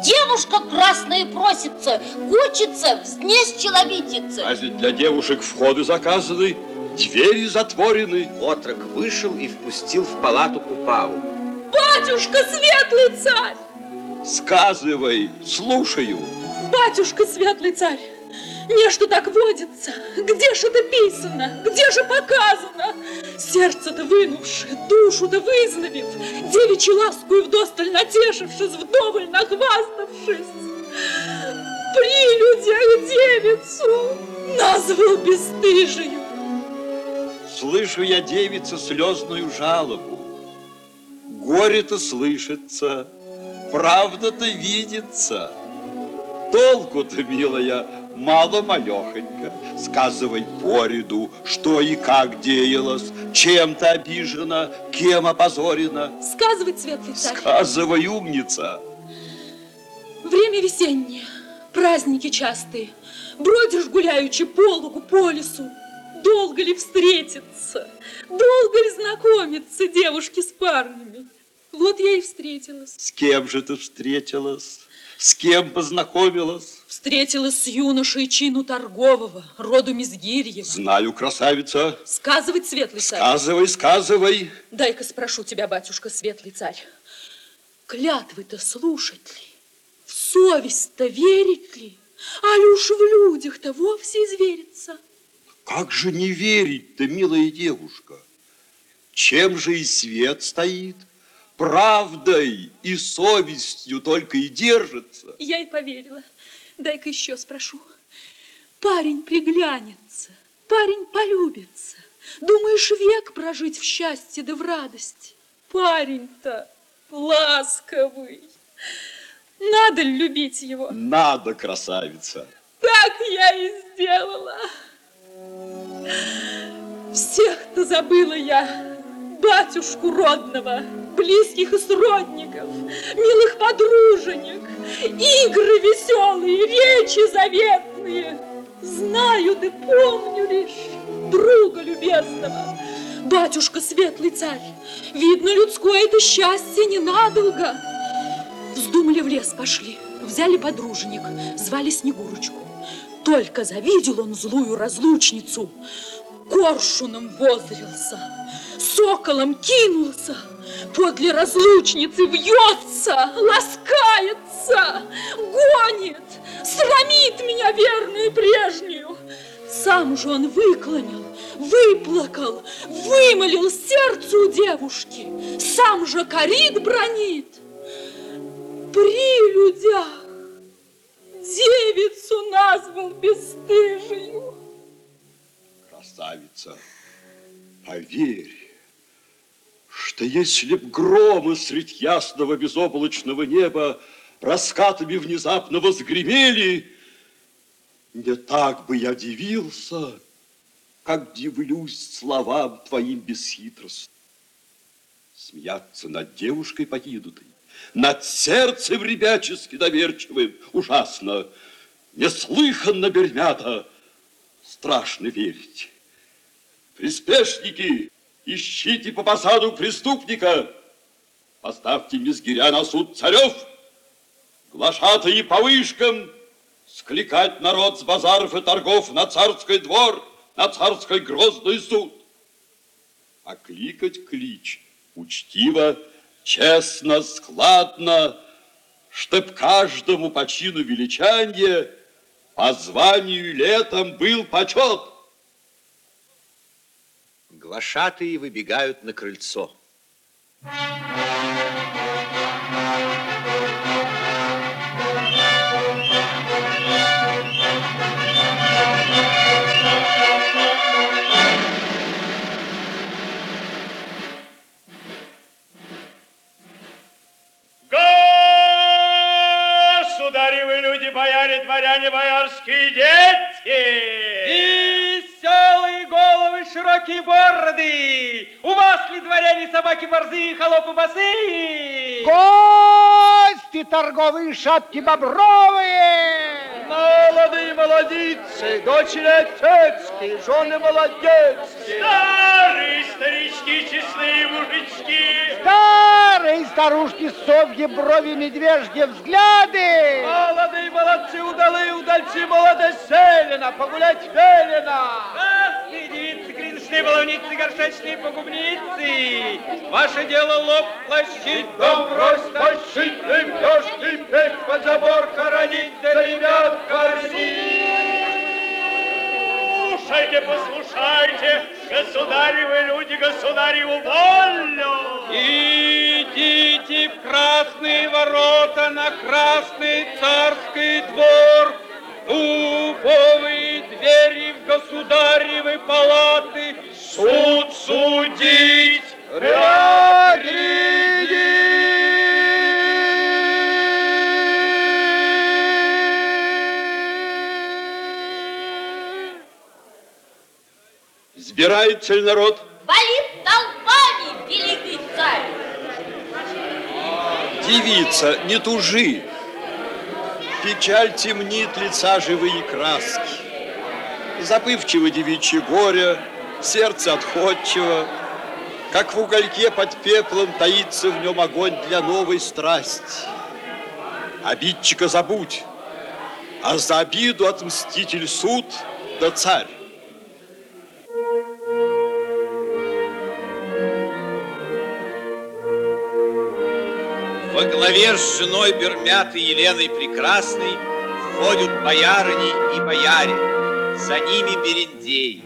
Девушка красная просится, хочется взнесь человечицы. Разве для девушек входы заказаны, двери затворены? Отрок вышел и впустил в палату Купаву. Батюшка, светлый царь! Сказывай, слушаю. Батюшка, светлый царь, нечто так водится. Где же это писано? Где же показано? Сердце-то вынувши, душу-то вызнавив, девичью ласку и вдосталь натешившись, вдоволь нахваставшись, при людях девицу назвал бесстыжию. Слышу я, девица, слезную жалобу. Горе-то слышится, правда-то видится. Толку-то, милая, мало-малехонько. Сказывай по ряду, что и как деялось, чем ты обижена, кем опозорена. Сказывай, светлый царь. Сказывай, умница. Время весеннее, праздники частые. Бродишь гуляючи по лугу, по лесу. Долго ли встретиться? Долго ли знакомиться девушки с парнями? Вот я и встретилась. С кем же ты встретилась? С кем познакомилась? Встретилась с юношей чину торгового, роду Мизгирьева. Знаю, красавица. Сказывать, светлый царь. Сказывай, сказывай. Дай-ка спрошу тебя, батюшка, светлый царь. Клятвы-то слушать ли? В совесть-то верить ли? А ли уж в людях-то вовсе извериться? Как же не верить-то, милая девушка? Чем же и свет стоит? Правдой и совестью только и держится. Я и поверила. Дай-ка еще спрошу. Парень приглянется, парень полюбится. Думаешь, век прожить в счастье да в радости? Парень-то ласковый. Надо любить его? Надо, красавица. Так я и сделала. Всех-то забыла я, батюшку родного, близких и сродников, милых подруженек, игры веселые, речи заветные. Знаю да помню лишь друга любезного. Батюшка светлый царь, видно, людское это счастье ненадолго. Вздумали в лес пошли, взяли подруженик, звали Снегурочку. Только завидел он злую разлучницу, коршуном возрился, соколом кинулся, подле разлучницы вьется, ласкается, гонит, срамит меня верную прежнюю. Сам же он выклонил, выплакал, вымолил сердце у девушки, сам же корит бронит. При людях девицу назвал бесстыжию. Красавица, поверь, что если б громы средь ясного безоблачного неба раскатами внезапно возгремели, не так бы я дивился, как дивлюсь словам твоим бесхитростным. Смеяться над девушкой покинутой, над сердцем ребячески доверчивым, ужасно, неслыханно, бермята, страшно верить. Приспешники, ищите по посаду преступника, поставьте мизгиря на суд царев, глашатые по вышкам, скликать народ с базаров и торгов на царский двор, на царский грозный суд. А кликать клич учтиво, честно, складно, чтоб каждому по чину величанье по званию летом был почет. Глашатые выбегают на крыльцо. Государевы люди, бояре, дворяне, боярские дети! Широкие бороды! У вас ли дворяне собаки борзые, холопы босые? Гости торговые шапки бобровые! Молодые молодицы, дочери отецкие, жены молодецкие. Старые старички, честные мужички! Старые старушки, совьи, брови, медвежьи взгляды! Молодые молодцы, удалые удальцы, молодоселена, погулять велено! Красные девицы, клиночные баловницы, горшечные погубницы! Ваше дело лоб плащить, дом брось, тащить, лепешки печь, под забор хоронить, да ребят Слушайте, послушайте, государевы люди, государеву волю! Идите в красные ворота на красный царский двор, Дубовые двери в государевы палаты, Суд судить, ряд Избирается народ? Валит толпами, великий царь! Девица, не тужи. Печаль темнит лица живые краски. Забывчиво девичье горе, сердце отходчиво, как в угольке под пеплом таится в нем огонь для новой страсти. Обидчика забудь, а за обиду отмститель суд да царь. Во главе с женой Бермяты Еленой Прекрасной входят боярыни и бояре. За ними Берендей.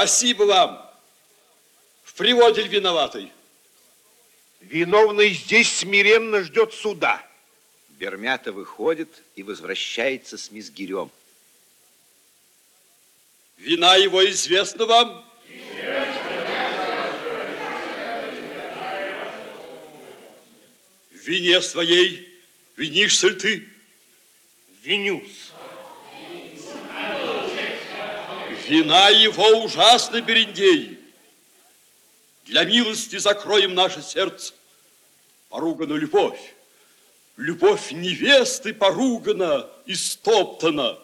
Спасибо вам. В приводе виноватый. Виновный здесь смиренно ждет суда. Бермята выходит и возвращается с мизгирем. Вина его известна вам? В вине своей винишься ли ты? Винюсь. Вина его ужасна, Берендей. Для милости закроем наше сердце. Поругана любовь. Любовь невесты поругана и стоптана.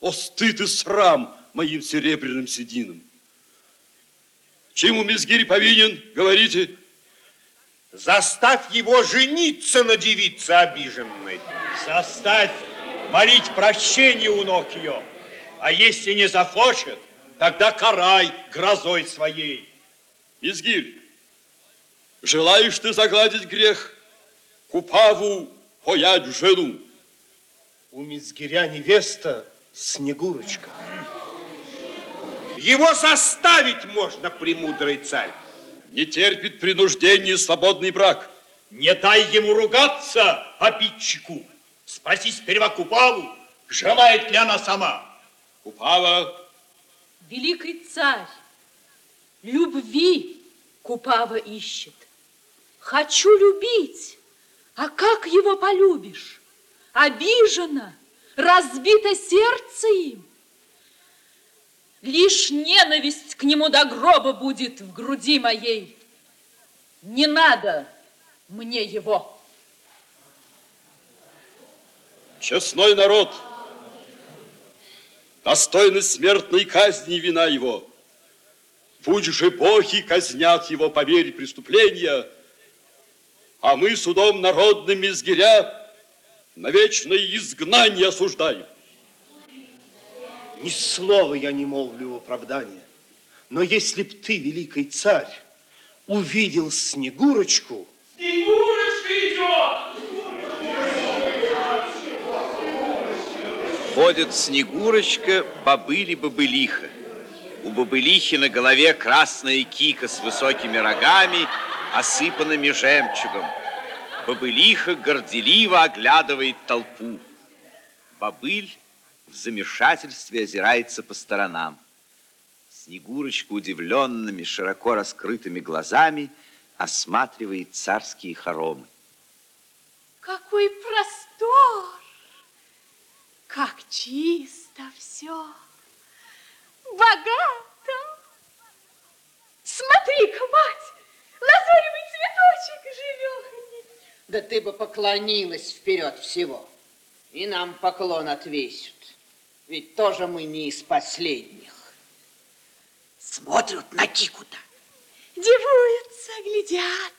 О, стыд и срам моим серебряным сединам. Чему Мизгирь повинен, говорите? Заставь его жениться на девице обиженной. Заставь молить прощения у ног ее. А если не захочет, тогда карай грозой своей. Мизгирь, желаешь ты загладить грех? Купаву поять жену. У Мизгиря невеста Снегурочка. Его заставить можно, премудрый царь. Не терпит принуждения свободный брак. Не дай ему ругаться обидчику. Спроси сперва Купаву, желает ли она сама. Купава. Великий царь, любви Купава ищет. Хочу любить, а как его полюбишь? Обижена, разбито сердце им. Лишь ненависть к нему до гроба будет в груди моей. Не надо мне его. Честной народ, достойны смертной казни вина его. Пусть же боги казнят его по вере преступления, а мы судом народным изгиря на вечное изгнание осуждаю. Ни слова я не молвлю в оправдание. Но если б ты, великий царь, увидел Снегурочку... Снегурочка идет! Ходит Снегурочка, бобыли-бобылиха. У бобылихи на голове красная кика с высокими рогами, осыпанными жемчугом. Бобылиха горделиво оглядывает толпу. Бобыль в замешательстве озирается по сторонам. Снегурочка удивленными, широко раскрытыми глазами осматривает царские хоромы. Какой простор! Как чисто все! Богато! Смотри-ка, мать! Лазоревый цветочек живехонький! Да ты бы поклонилась вперед всего. И нам поклон отвесят. Ведь тоже мы не из последних. Смотрят на Кику-то. Дивуются, глядят.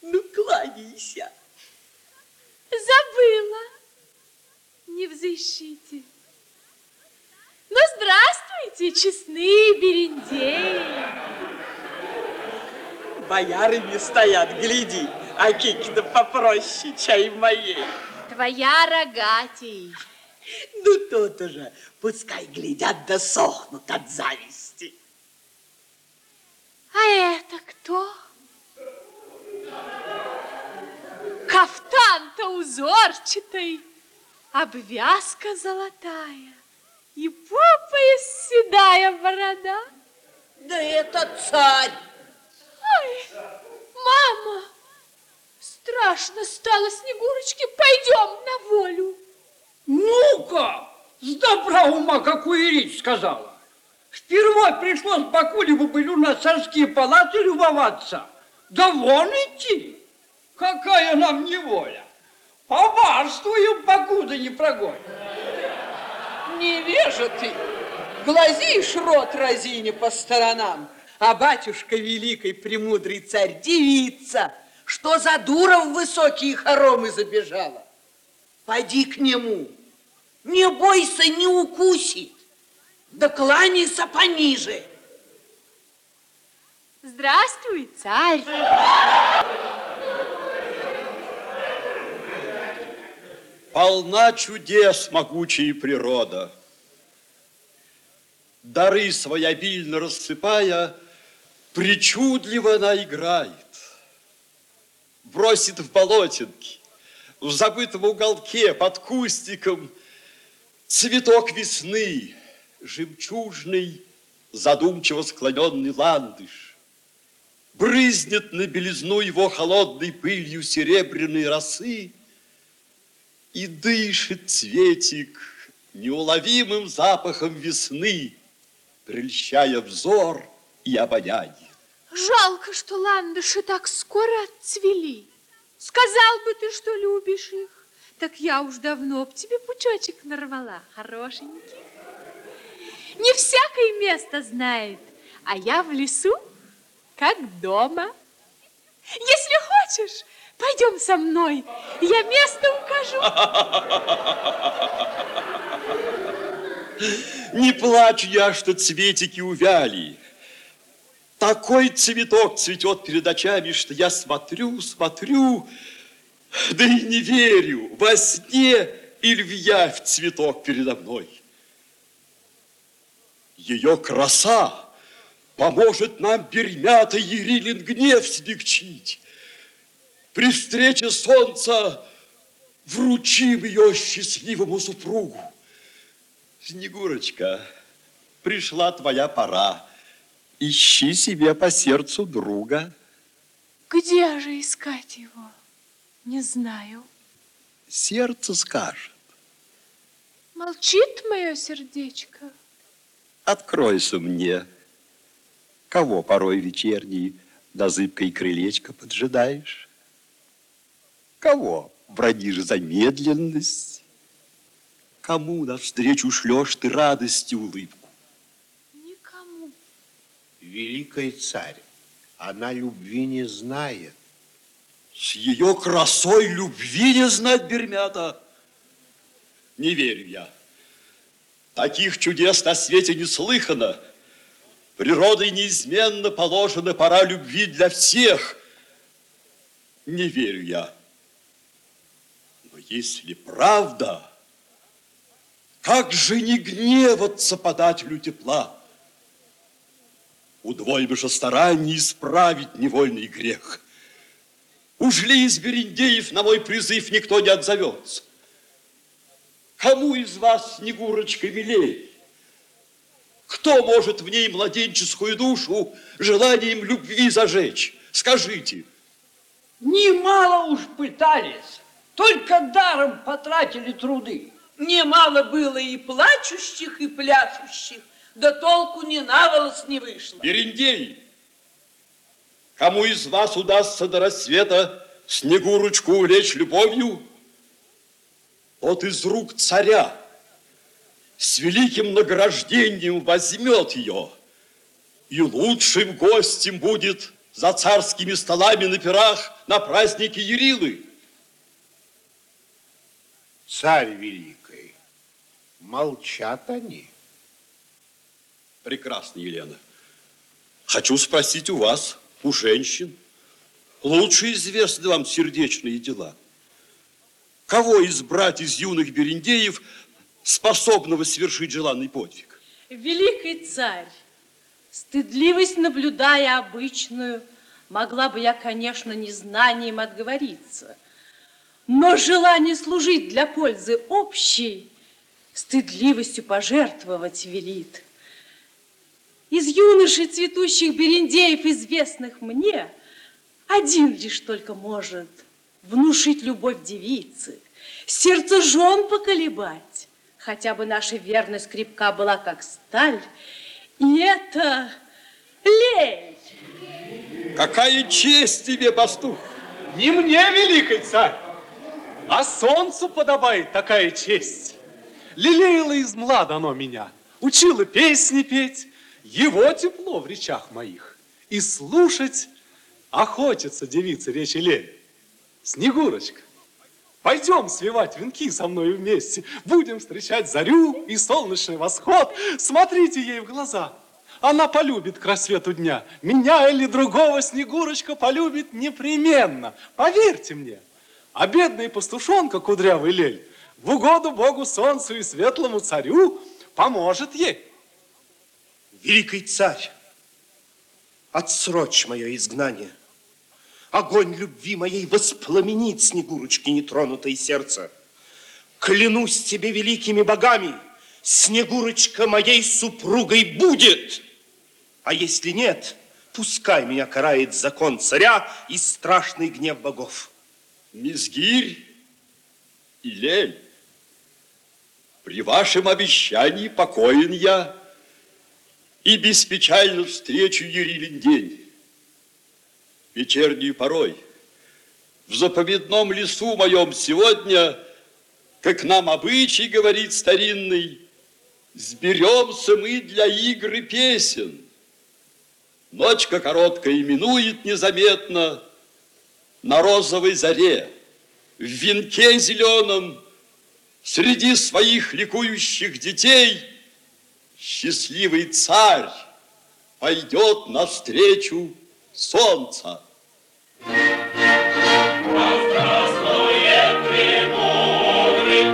Ну, кланяйся. Забыла. Не взыщите. Ну, здравствуйте, честные берендеи. Боярами стоят, гляди, а кики-то попроще, чай моей. Твоя рогатей. Ну, то-то же, пускай глядят да сохнут от зависти. А это кто? Кафтан-то узорчатый, обвязка золотая и по пояс седая борода. Да это царь. Ой, мама, страшно стало Снегурочке, пойдем на волю. Ну-ка, с добра ума какую речь сказала. Впервые пришлось Бакулеву былю на царские палаты любоваться. Да вон идти. Какая нам неволя. Поварствуем, покуда не прогонят. Не вежа ты, глазишь рот разине по сторонам, а батюшка великий премудрый царь девица, Что за дура в высокие хоромы забежала? Пойди к нему. Не бойся, не укусит. Да кланяйся пониже. Здравствуй, царь. Полна чудес могучая природа. Дары свои обильно рассыпая, причудливо она играет. Бросит в болотинки, в забытом уголке под кустиком цветок весны, жемчужный, задумчиво склоненный ландыш. Брызнет на белизну его холодной пылью серебряной росы, и дышит цветик неуловимым запахом весны, прельщая взор и обоняние. Жалко, что ландыши так скоро отцвели. Сказал бы ты, что любишь их, так я уж давно б тебе пучочек нарвала, хорошенький. Не всякое место знает, а я в лесу, как дома. Если хочешь, пойдем со мной, я место укажу. Не плачу я, что цветики увяли. Такой цветок цветет перед очами, что я смотрю, смотрю, да и не верю, во сне или в явь цветок передо мной. Ее краса поможет нам Бермята Ерилин гнев смягчить. При встрече солнца вручим ее счастливому супругу. Снегурочка, пришла твоя пора. Ищи себе по сердцу друга. Где же искать его? Не знаю. Сердце скажет. Молчит мое сердечко. Откройся мне. Кого порой вечерний до зыбкой крылечка поджидаешь? Кого бродишь за медленность? Кому навстречу шлешь ты радость и улыбку? Никому. Великий царь, она любви не знает. С ее красой любви не знать, Бермята. Не верю я. Таких чудес на свете не слыхано. Природой неизменно положена пора любви для всех. Не верю я. Если правда, как же не гневаться подателю тепла? Удвоим же стараний исправить невольный грех. Уж ли из бериндеев на мой призыв никто не отзовется? Кому из вас Снегурочка милей? Кто может в ней младенческую душу желанием любви зажечь? Скажите. Немало уж пытались, только даром потратили труды. Немало было и плачущих, и пляшущих, да толку ни на волос не вышло. Берендей, кому из вас удастся до рассвета Снегурочку увлечь любовью, тот из рук царя с великим награждением возьмет ее, и лучшим гостем будет за царскими столами на пирах на празднике Ярилы. Царь Великий, молчат они. Прекрасно, Елена. Хочу спросить у вас, у женщин, лучше известны вам сердечные дела. Кого избрать из юных берендеев, способного совершить желанный подвиг? Великий царь, стыдливость наблюдая обычную, могла бы я, конечно, незнанием отговориться. Но желание служить для пользы общей стыдливостью пожертвовать велит. Из юношей цветущих берендеев, известных мне, один лишь только может внушить любовь девицы, сердце жен поколебать, хотя бы наша верность крепка была, как сталь, и это лень. Какая честь тебе, пастух! Не мне, великий царь, а солнцу подобает такая честь. Лелеяло из млада оно меня, учило песни петь, его тепло в речах моих. И слушать охотится девица речи лель. Снегурочка, пойдем свивать венки со мной вместе. Будем встречать зарю и солнечный восход. Смотрите ей в глаза. Она полюбит к рассвету дня. Меня или другого Снегурочка полюбит непременно. Поверьте мне. А бедная пастушонка, кудрявый лель, в угоду Богу, солнцу и светлому царю поможет ей. Великий царь, отсрочь мое изгнание. Огонь любви моей воспламенит Снегурочки нетронутое сердце. Клянусь тебе великими богами, Снегурочка моей супругой будет. А если нет, пускай меня карает закон царя и страшный гнев богов. Мизгирь и Лель, при вашем обещании покоен я и беспечально встречу Ерилин день. Вечерней порой в заповедном лесу моем сегодня, как нам обычай говорит старинный, сберемся мы для игры песен. Ночка короткая минует незаметно на розовой заре, в венке зеленом, среди своих ликующих детей, счастливый царь пойдет навстречу солнца. Здравствует премудрый,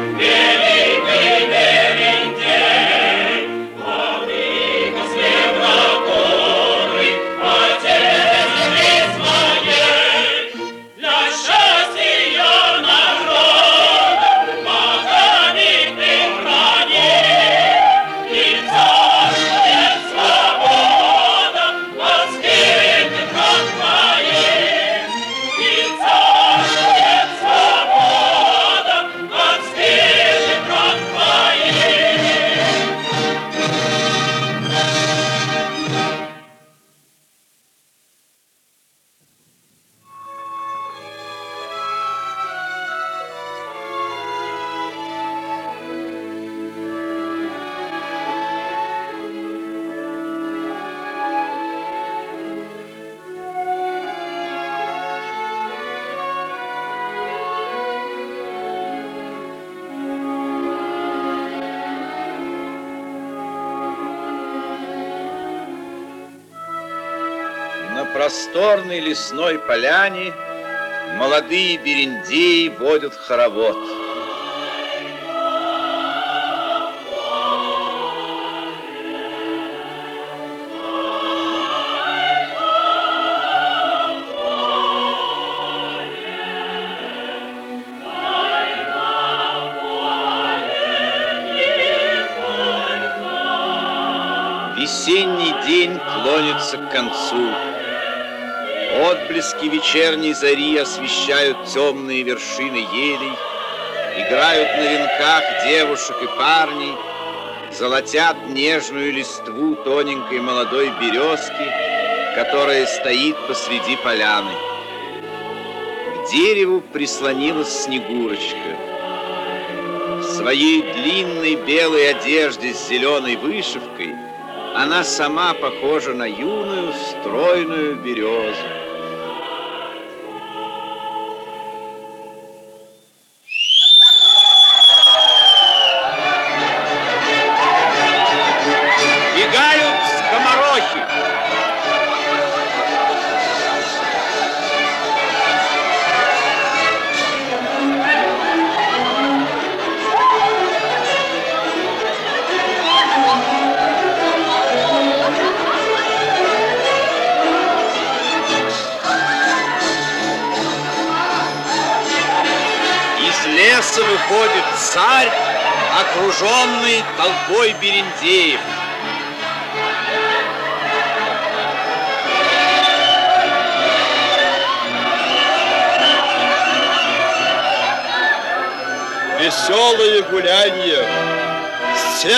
просторной лесной поляне молодые берендеи водят хоровод. Весенний день клонится к концу. Отблески вечерней зари освещают темные вершины елей, играют на венках девушек и парней, золотят нежную листву тоненькой молодой березки, которая стоит посреди поляны. К дереву прислонилась Снегурочка. В своей длинной белой одежде с зеленой вышивкой она сама похожа на юную стройную березу.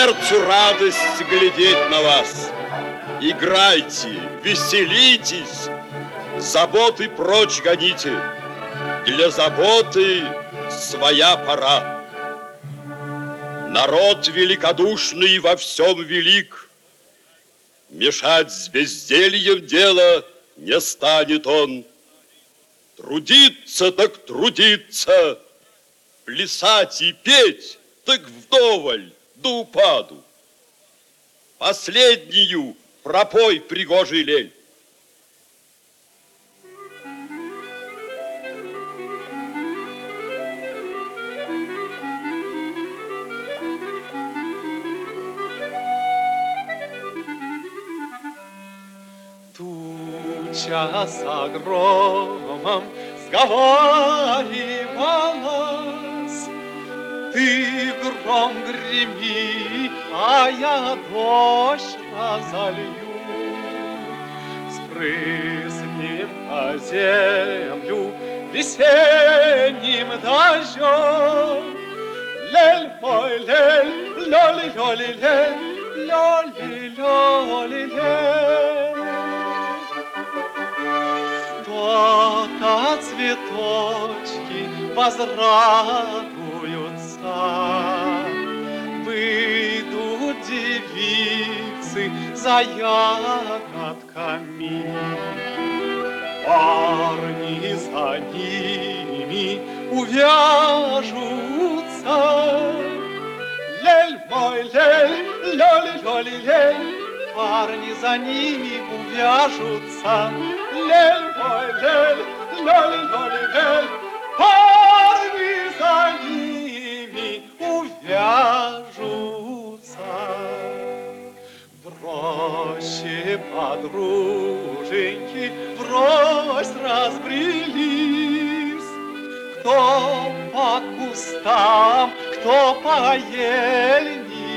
Сердцу радость глядеть на вас. Играйте, веселитесь, заботы прочь гоните. Для заботы своя пора. Народ великодушный во всем велик. Мешать с бездельем дело не станет он. Трудиться так трудиться, плясать и петь так вдоволь до упаду. Последнюю пропой пригожий лель. Туча с громом сговаривалась, Ты гром греми, а я дождь разолью. Спрыснем по землю весенним дождем. Лель мой, лель, лёли, лёли, лель, лёли, лёли, лель. То-то цветочки возрадуются, Выйдут девицы за ягодками. Парни за ними увяжутся. Лель мой, лель, лёли, лёли, лель, Парни за ними увяжутся. Лель мой, лель, лёли, лёли, лель, Парни за ними увяжутся. Брось, подруженьки, брось, разбрелись. Кто по кустам, кто по ельничку.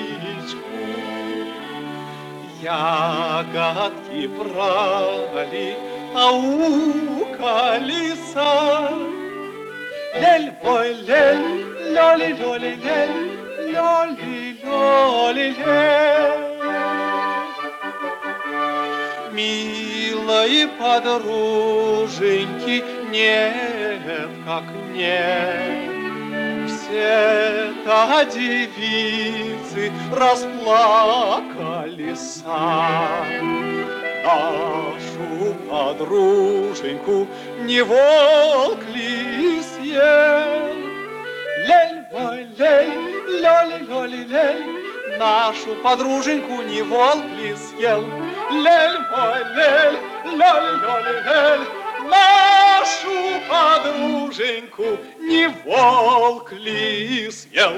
Ягодки брали, аукалися. Лель, ой, лель, лёли, лёли, лель, лёли, лёли, лель. Милой подруженьки нет, как нет. Все-то девицы расплакались. Нашу подруженьку не волк ли съел? Лель мой, лель, лёли, лёли, лель, Нашу подруженьку не волк ли съел? Лель мой, лель, Лёль-лёль-лёль, нашу подруженьку не волк ли съел?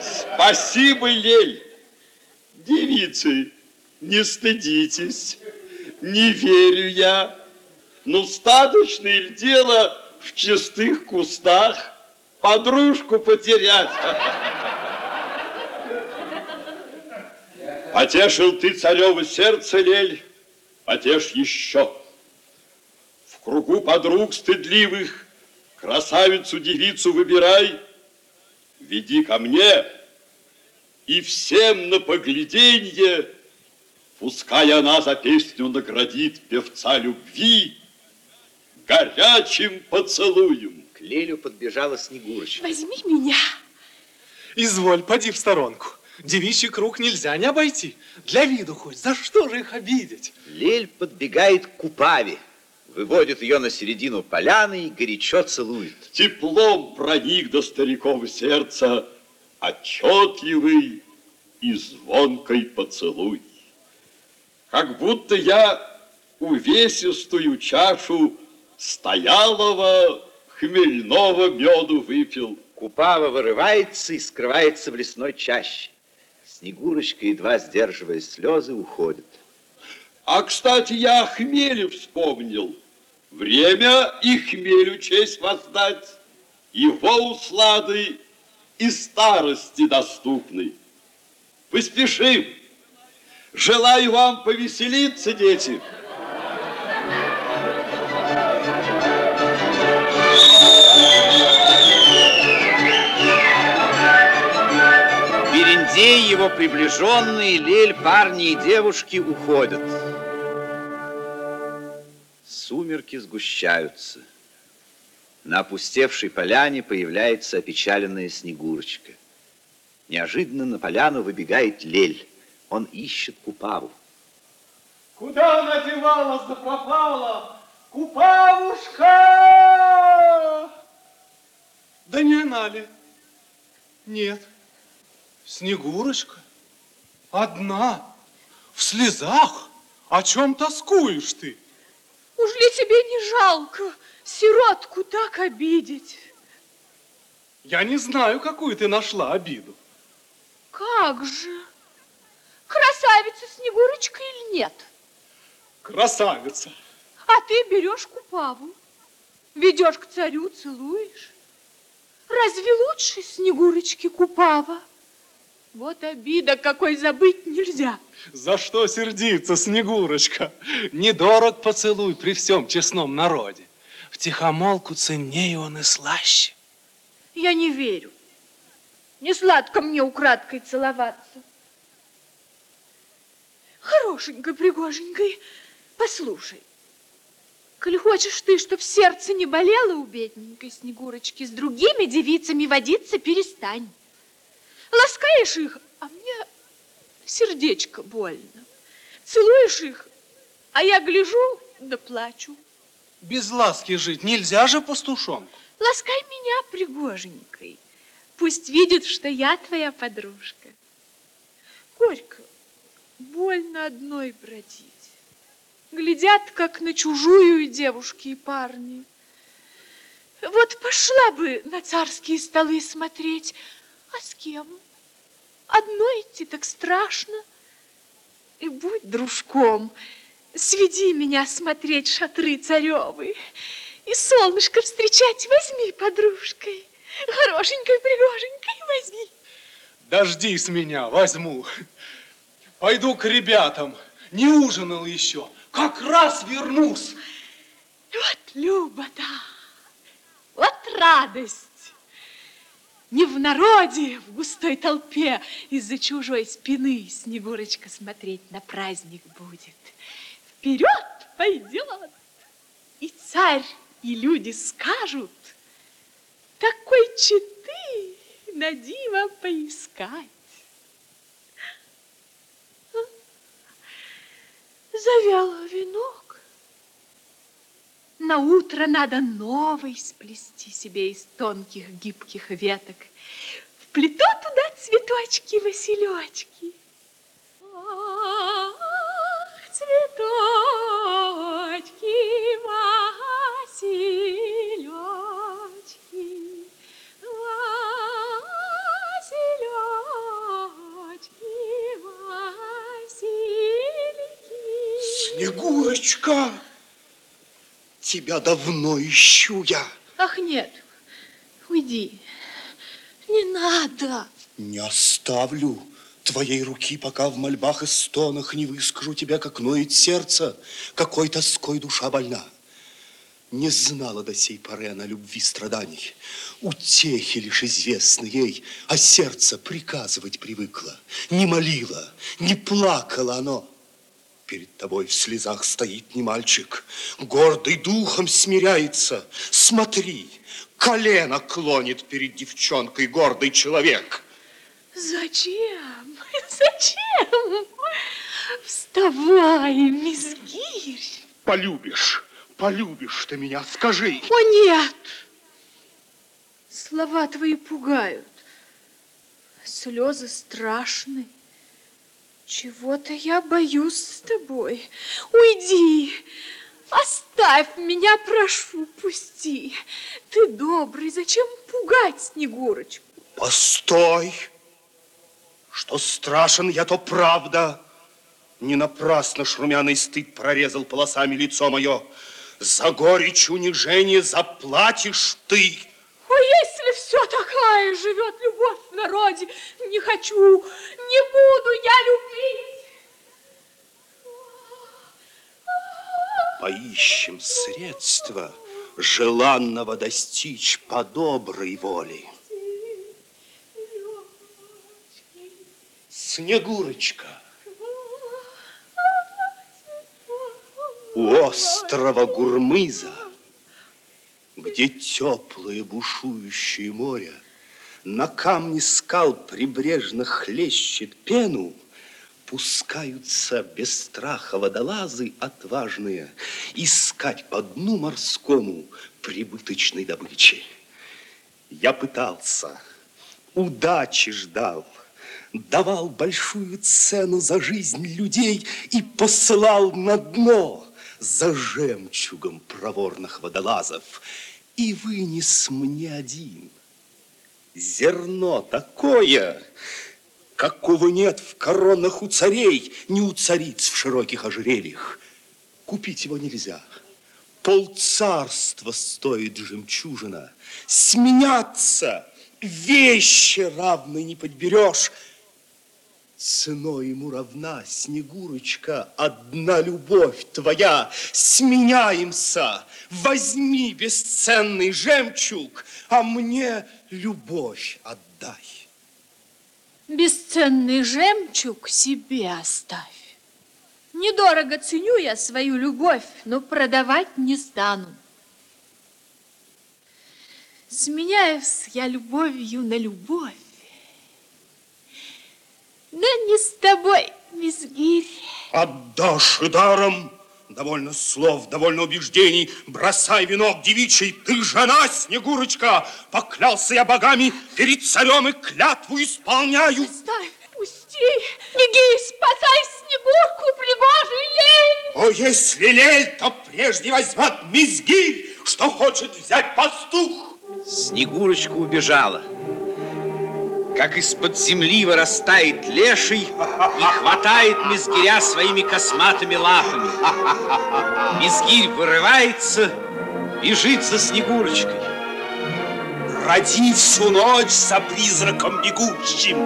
Спасибо, Лель. Девицы, не стыдитесь. Не верю я. Ну, статочное ли дело в чистых кустах подружку потерять? Потешил ты царево сердце, Лель, потешь еще. В кругу подруг стыдливых красавицу-девицу выбирай, веди ко мне, и всем на погляденье, пускай она за песню наградит певца любви горячим поцелуем. К Лелю подбежала Снегурочка. Возьми меня. Изволь, поди в сторонку. Девичий круг нельзя не обойти. Для виду хоть, за что же их обидеть? Лель подбегает к Купаве, выводит ее на середину поляны и горячо целует. Теплом проник до стариков сердца отчетливый и звонкой поцелуй. Как будто я увесистую чашу стоялого хмельного меду выпил. Купава вырывается и скрывается в лесной чаще. Снегурочка, едва сдерживая слезы, уходит. А, кстати, я о хмеле вспомнил. Время и хмелю честь воздать. Его услады и старости доступны. Поспешим. Желаю вам повеселиться, дети. Берендей, его приближенные, Лель, парни и девушки уходят. Сумерки сгущаются. На опустевшей поляне появляется опечаленная Снегурочка. Неожиданно на поляну выбегает Лель. Он ищет Купаву. Куда она девалась да пропала? Купавушка! Да не она ли? Нет. Снегурочка? Одна? В слезах? О чем тоскуешь ты? Уж ли тебе не жалко сиротку так обидеть? Я не знаю, какую ты нашла обиду. Как же? Красавица Снегурочка или нет? Красавица. А ты берешь купаву, ведешь к царю, целуешь. Разве лучше Снегурочки купава? Вот обида, какой забыть нельзя. За что сердиться, Снегурочка? Недорог поцелуй при всем честном народе. В тихомолку ценнее он и слаще. Я не верю. Не сладко мне украдкой целоваться. Хорошенькой, пригоженькой, послушай. Коли хочешь ты, чтоб сердце не болело у бедненькой Снегурочки, с другими девицами водиться перестань. Ласкаешь их, а мне сердечко больно. Целуешь их, а я гляжу да плачу. Без ласки жить нельзя же пастушонку. Ласкай меня пригоженькой. Пусть видит, что я твоя подружка. Горько, больно одной бродить. Глядят, как на чужую девушки и парни. Вот пошла бы на царские столы смотреть, а с кем? Одной идти так страшно. И будь дружком, сведи меня смотреть шатры царевы. И солнышко встречать возьми подружкой. Хорошенькой, пригоженькой возьми. Дождись меня, возьму. Пойду к ребятам. Не ужинал еще. Как раз вернусь. Вот Люба-то, вот радость. Не в народе, в густой толпе из-за чужой спины Снегурочка смотреть на праздник будет. Вперед пойдет, и царь, и люди скажут, такой читы на диво поискать. Завял венок. На утро надо новый сплести себе из тонких гибких веток. Вплету туда цветочки, василечки. Ах, цветочки, Снегурочка, тебя давно ищу я. Ах, нет, уйди, не надо. Не оставлю твоей руки, пока в мольбах и стонах не выскажу тебя, как ноет сердце, какой тоской душа больна. Не знала до сей поры она любви страданий. Утехи лишь известны ей, а сердце приказывать привыкло. Не молила, не плакало оно. Перед тобой в слезах стоит не мальчик, гордый духом смиряется. Смотри, колено клонит перед девчонкой гордый человек. Зачем? Зачем? Вставай, мизгирь. Полюбишь, полюбишь ты меня, скажи. О, нет! Слова твои пугают. Слезы страшны. Чего-то я боюсь с тобой. Уйди. Оставь меня, прошу, пусти. Ты добрый, зачем пугать Снегурочку? Постой! Что страшен я, то правда. Не напрасно ж румяный стыд прорезал полосами лицо мое. За горечь унижения заплатишь ты. А если все такая живет любовь народе, не хочу, не буду я любить. Поищем средства желанного достичь по доброй воле. Снегурочка. У острова Гурмыза, где теплое бушующее море, на камне скал прибрежно хлещет пену, пускаются без страха водолазы отважные искать по дну морскому прибыточной добычи. Я пытался, удачи ждал, давал большую цену за жизнь людей и посылал на дно за жемчугом проворных водолазов. И вынес мне один зерно такое, какого нет в коронах у царей, не у цариц в широких ожерельях. Купить его нельзя. Полцарства стоит жемчужина. Сменяться вещи равны не подберешь. Ценой ему равна, Снегурочка, одна любовь твоя. Сменяемся, возьми бесценный жемчуг, а мне любовь отдай. Бесценный жемчуг себе оставь. Недорого ценю я свою любовь, но продавать не стану. Сменяюсь я любовью на любовь. Да не с тобой, мизгирь. Отдашь и даром. Довольно слов, довольно убеждений. Бросай венок девичий, ты жена, Снегурочка. Поклялся я богами перед царем и клятву исполняю. Оставь, пусти. Беги, спасай Снегурку, пригожую лень. О, если лель, то прежде возьмет мизгирь, что хочет взять пастух. Снегурочка убежала. Как из-под земли вырастает леший и хватает мизгиря своими косматыми лапами. Мизгирь вырывается, бежит за Снегурочкой. Роди всю ночь за призраком бегущим.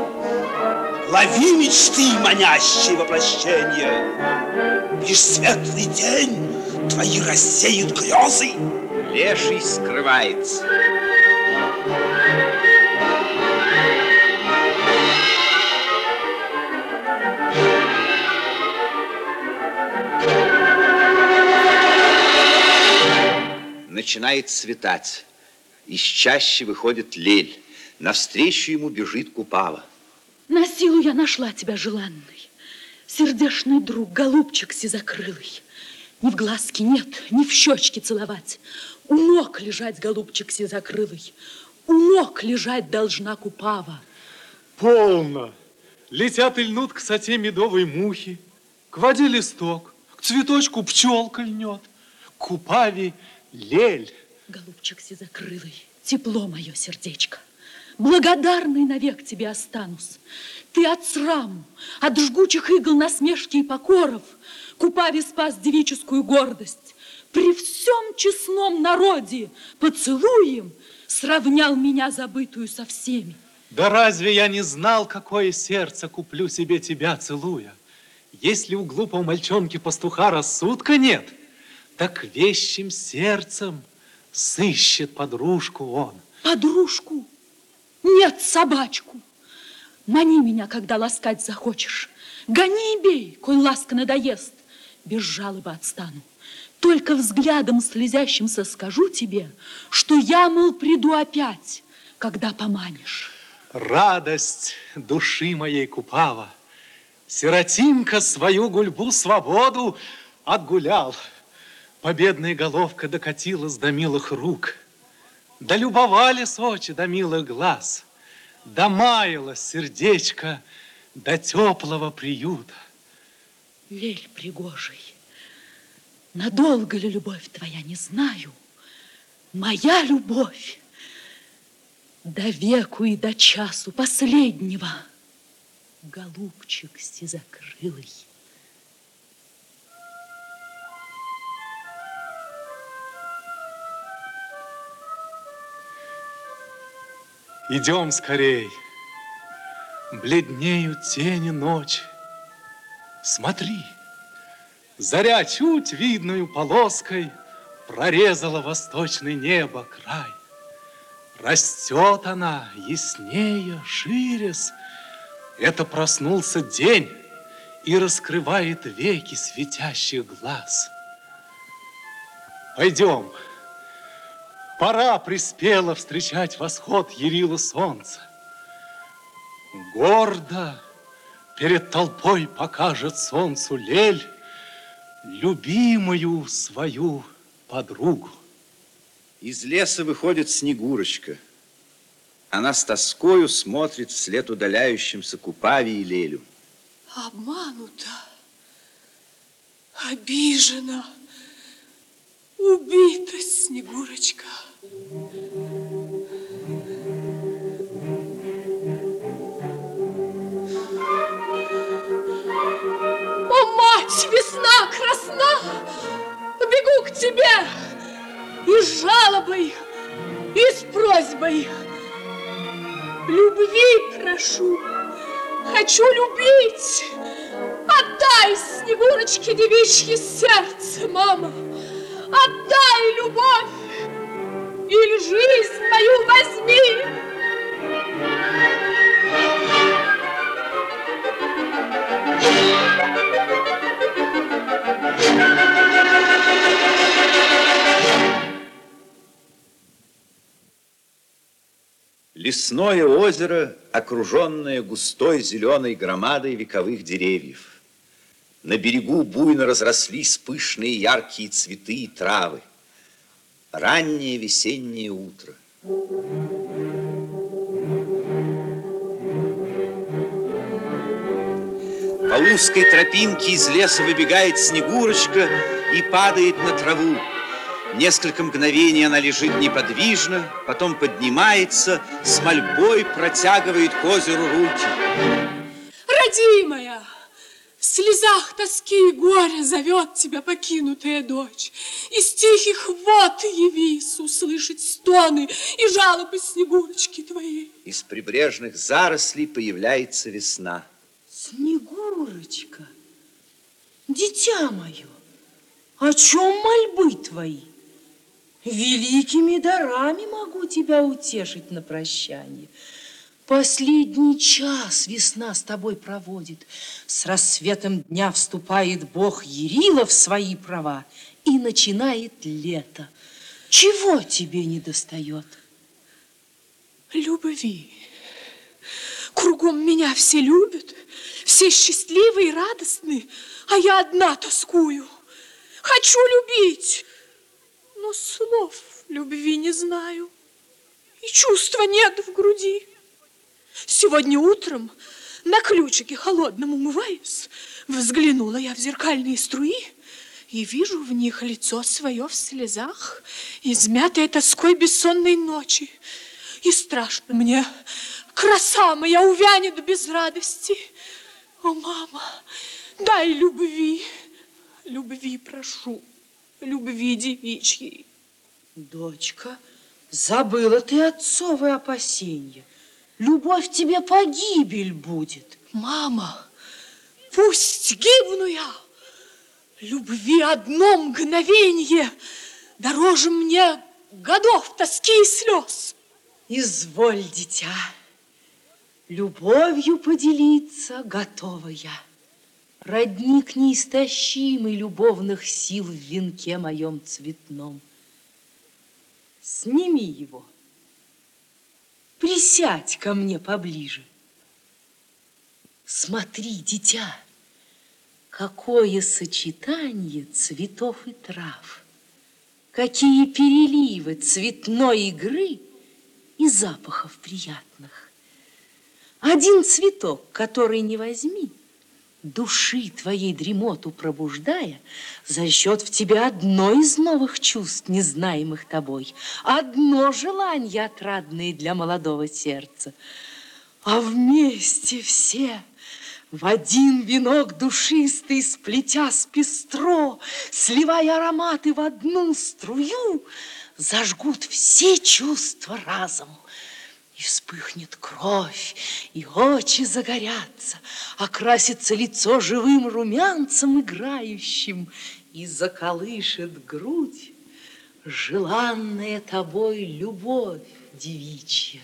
Лови мечты, манящие воплощения. Лишь светлый день твои рассеют грезы. Леший скрывается. Начинает светать. Из чаще выходит Лель. Навстречу ему бежит Купава. На силу я нашла тебя, желанный. Сердешный друг, голубчик сизокрылый. Ни в глазки нет, ни в щечки целовать. У ног лежать, голубчик сизокрылый. У ног лежать должна Купава. Полно. Летят и льнут к соте медовой мухи, к воде листок, к цветочку пчелка льнет, к упаве лель. Голубчик сизокрылый, тепло мое сердечко. Благодарный навек тебе останусь. Ты от сраму, от жгучих игл насмешки и покоров, Купаве спас девическую гордость. При всем честном народе поцелуем сравнял меня забытую со всеми. Да разве я не знал, какое сердце куплю себе тебя, целуя? Если у глупого мальчонки-пастуха рассудка нет, так вещим сердцем сыщет подружку он. Подружку? Нет, собачку. Мани меня, когда ласкать захочешь. Гони и бей, коль ласка надоест. Без жалобы отстану. Только взглядом слезящимся скажу тебе, что я, мол, приду опять, когда поманишь. Радость души моей купава. Сиротинка свою гульбу свободу отгулял. Победная головка докатилась до милых рук. Да любовались очи до милых глаз. Домаялось сердечко до теплого приюта. Лель пригожий, надолго ли любовь твоя, не знаю. Моя любовь до веку и до часу последнего. Голубчик сизокрылый. Идем скорей. Бледнеют тени ночи. Смотри, заря чуть видную полоской Прорезала восточное небо край. Растет она яснее, ширясь. Это проснулся день и раскрывает веки светящих глаз. Пойдем. Пора приспела встречать восход Ярила солнца. Гордо перед толпой покажет солнцу лель любимую свою подругу. Из леса выходит Снегурочка. Она с тоскою смотрит вслед удаляющимся Купаве и Лелю. Обманута, обижена, убита Снегурочка. О, мать, весна красна! Бегу к тебе и с жалобой, и с просьбой. Любви прошу, хочу любить. Отдай Снегурочке девичье сердце, мама. Отдай любовь или жизнь мою возьми. Лесное озеро, окруженное густой зеленой громадой вековых деревьев. На берегу буйно разрослись пышные яркие цветы и травы. Раннее весеннее утро. По узкой тропинке из леса выбегает Снегурочка и падает на траву. Несколько мгновений она лежит неподвижно, потом поднимается, с мольбой протягивает к озеру руки. Родимая, слезах тоски и горя зовет тебя покинутая дочь. Из тихих вод явись услышать стоны и жалобы Снегурочки твоей. Из прибрежных зарослей появляется весна. Снегурочка, дитя мое, о чем мольбы твои? Великими дарами могу тебя утешить на прощание. Последний час весна с тобой проводит. С рассветом дня вступает Бог Ярила в свои права и начинает лето. Чего тебе не достает? Любви. Кругом меня все любят, все счастливы и радостны, а я одна тоскую. Хочу любить, но слов любви не знаю, и чувства нет в груди. Сегодня утром на ключике холодном умываясь, взглянула я в зеркальные струи и вижу в них лицо свое в слезах, измятое тоской бессонной ночи. И страшно мне, краса моя увянет без радости. О, мама, дай любви, любви прошу, любви девичьей. Дочка, забыла ты отцовые опасения. Любовь тебе погибель будет. Мама, пусть гибну я. Любви одно мгновенье дороже мне годов тоски и слез. Изволь, дитя, любовью поделиться готова я. Родник неистощимый любовных сил в венке моем цветном. Сними его. Присядь ко мне поближе. Смотри, дитя, какое сочетание цветов и трав, какие переливы цветной игры и запахов приятных. Один цветок, который не возьми, души твоей дремоту пробуждая, зажжет в тебе одно из новых чувств, незнаемых тобой, одно желание отрадное для молодого сердца. А вместе все в один венок душистый, сплетя с пестро, сливая ароматы в одну струю, зажгут все чувства разом. И вспыхнет кровь, и очи загорятся, Окрасится лицо живым румянцем играющим, И заколышет грудь желанная тобой любовь девичья.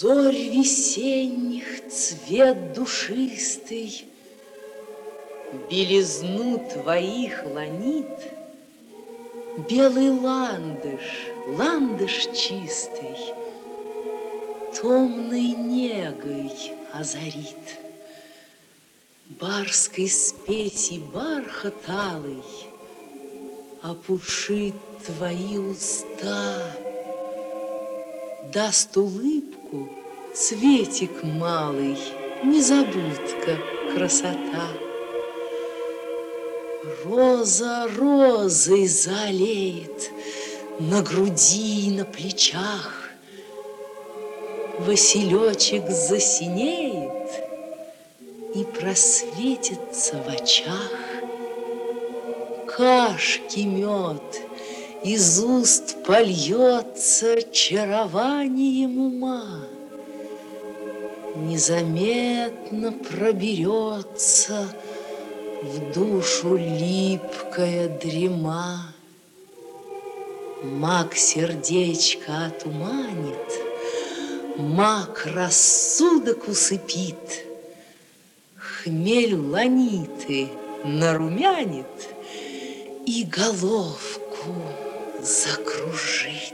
Зорь весенних цвет душистый, Белизну твоих ланит, Белый ландыш, ландыш чистый, Томной негой озарит. Барской спеси бархат алый Опушит твои уста, Даст улыбку цветик малый, Незабудка красота. Роза розой залеет На груди и на плечах, Василечек засинеет И просветится в очах. Кашки мед из уст польется Чарованием ума, Незаметно проберется В душу липкая дрема. Маг сердечко отуманит, Маг рассудок усыпит, Хмель ланиты нарумянит И головку закружит.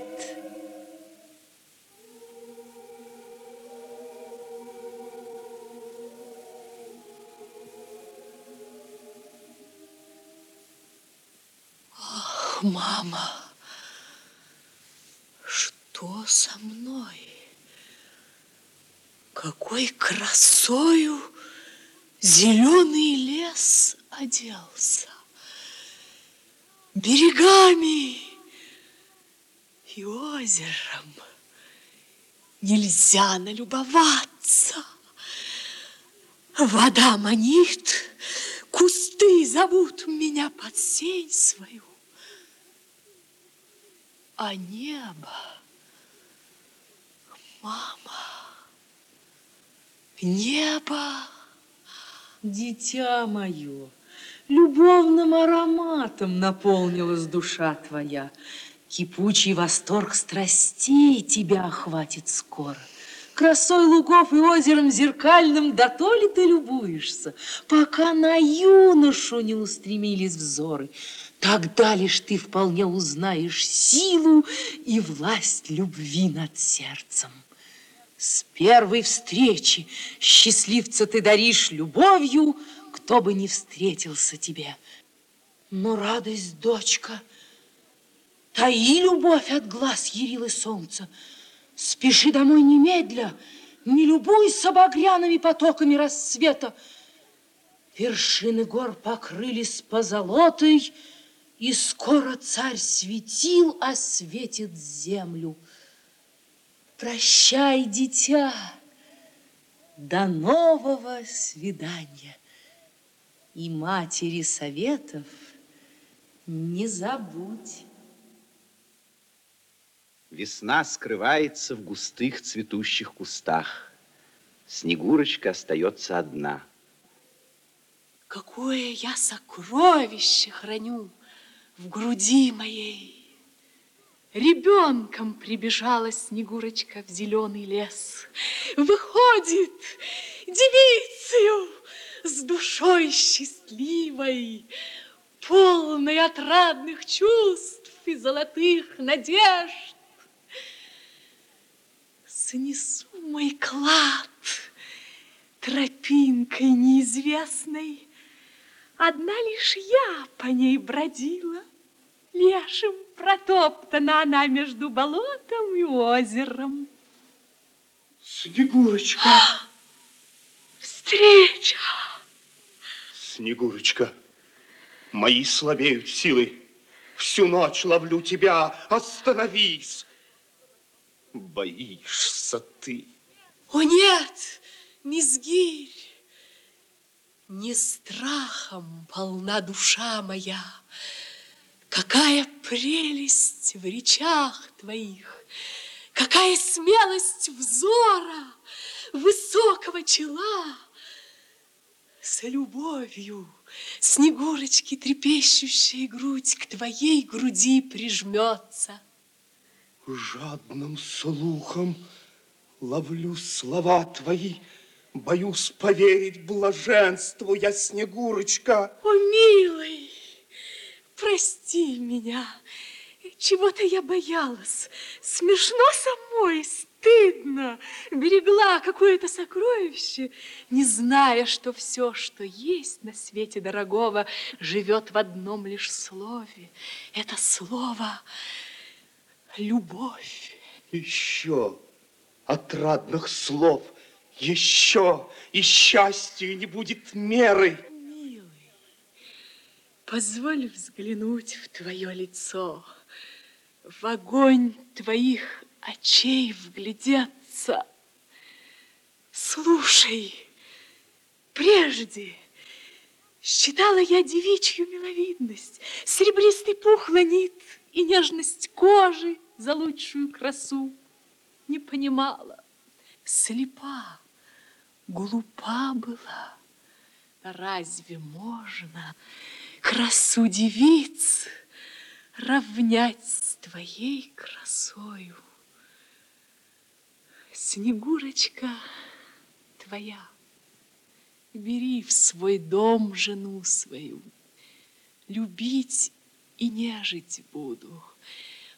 Ах, мама, что со мной? Какой красою зеленый лес оделся, берегами и озером. Нельзя налюбоваться. Вода манит, кусты зовут меня под сень свою. А небо, мама, небо. Дитя мое, любовным ароматом наполнилась душа твоя. Кипучий восторг страстей тебя охватит скоро. Красой лугов и озером зеркальным да то ли ты любуешься, пока на юношу не устремились взоры. Тогда лишь ты вполне узнаешь силу и власть любви над сердцем. С первой встречи счастливца ты даришь любовью, кто бы ни встретился тебе. Но радость, дочка, таи любовь от глаз ярилы солнца. Спеши домой немедля, не любуйся багряными потоками рассвета. Вершины гор покрылись позолотой, и скоро царь светил осветит землю. Прощай, дитя, до нового свидания. И матери советов не забудь. Весна скрывается в густых цветущих кустах. Снегурочка остается одна. Какое я сокровище храню в груди моей. Ребенком прибежала Снегурочка в зеленый лес. Выходит девицею с душой счастливой, полной отрадных чувств и золотых надежд. Снесу мой клад тропинкой неизвестной. Одна лишь я по ней бродила. Лешим протоптана она между болотом и озером. Снегурочка! Встреча! Снегурочка, мои слабеют силы. Всю ночь ловлю тебя. Остановись! Боишься ты. О, нет, мизгирь, не страхом полна душа моя, Какая прелесть в речах твоих, Какая смелость взора, высокого чела. С любовью Снегурочки трепещущая грудь К твоей груди прижмется. Жадным слухом ловлю слова твои, Боюсь поверить блаженству я, Снегурочка. О, милый, прости меня. Чего-то я боялась. Смешно самой, стыдно. Берегла какое-то сокровище, не зная, что все, что есть на свете дорогого, живет в одном лишь слове. Это слово — любовь. Еще отрадных слов, еще, и счастью не будет меры. Позволь взглянуть в твое лицо, в огонь твоих очей вглядеться. Слушай, прежде считала я девичью миловидность, серебристый пух ланит и нежность кожи за лучшую красу. Не понимала, слепа, глупа была. Разве можно красу девиц равнять с твоей красою? Снегурочка твоя, бери в свой дом жену свою, любить и нежить буду,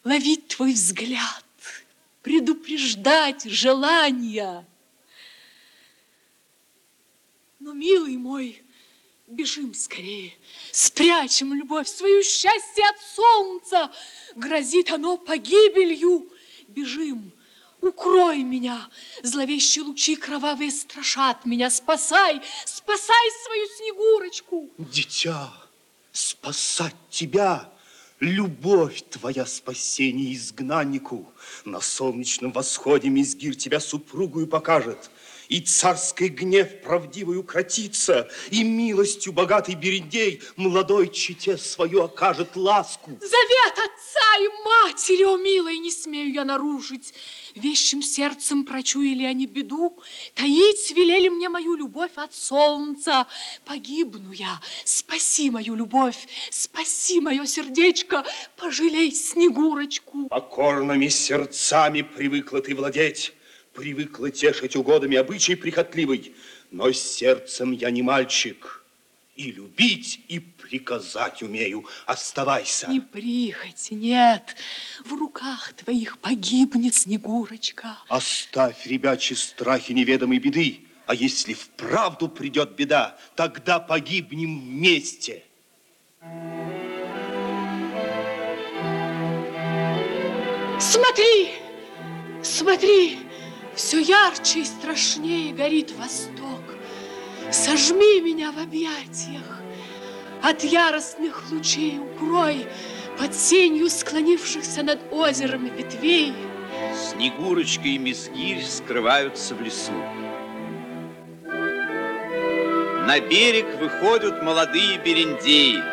ловить твой взгляд, предупреждать желания. Но, милый мой, бежим скорее, спрячем любовь, свою счастье от солнца. Грозит оно погибелью. Бежим, укрой меня, зловещие лучи кровавые страшат меня. Спасай, спасай свою Снегурочку. Дитя, спасать тебя, любовь твоя спасение изгнаннику. На солнечном восходе Мизгир тебя супругую покажет и царский гнев правдивый укротится, и милостью богатый Берендей молодой чете свою окажет ласку. Завет отца и матери, о милой, не смею я нарушить. Вещим сердцем прочуяли они беду, таить велели мне мою любовь от солнца. Погибну я, спаси мою любовь, спаси мое сердечко, пожалей Снегурочку. Покорными сердцами привыкла ты владеть, привыкла тешить угодами обычай прихотливый, но сердцем я не мальчик, И любить, и приказать умею. Оставайся. Не прихоть, нет. В руках твоих погибнет Снегурочка. Оставь ребячьи страхи неведомой беды. А если вправду придет беда, тогда погибнем вместе. Смотри, смотри, все ярче и страшнее горит восток. Сожми меня в объятиях, от яростных лучей укрой под сенью склонившихся над озером ветвей. Снегурочка и Мизгирь скрываются в лесу. На берег выходят молодые берендеи.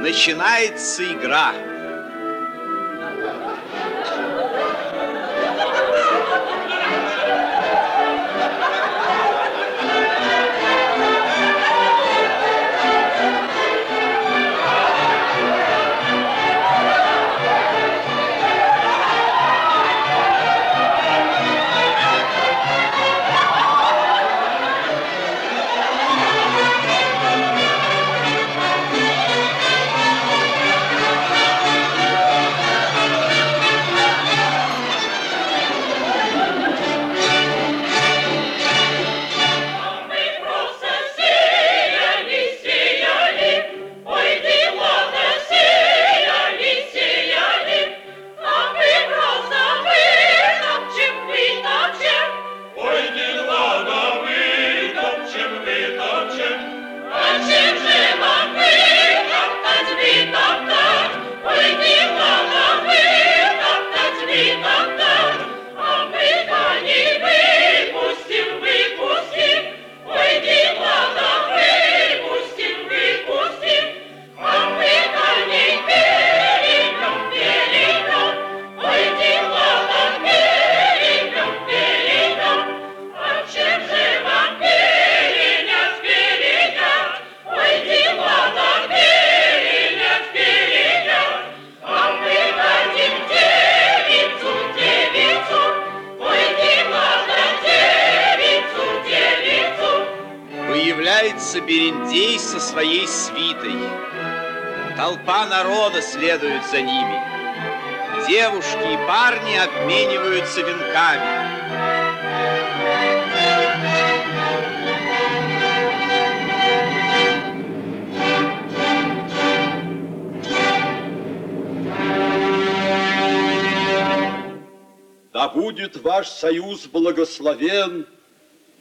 Начинается игра. Сеяли, следует за ними. Девушки и парни обмениваются венками. Да будет ваш союз благословен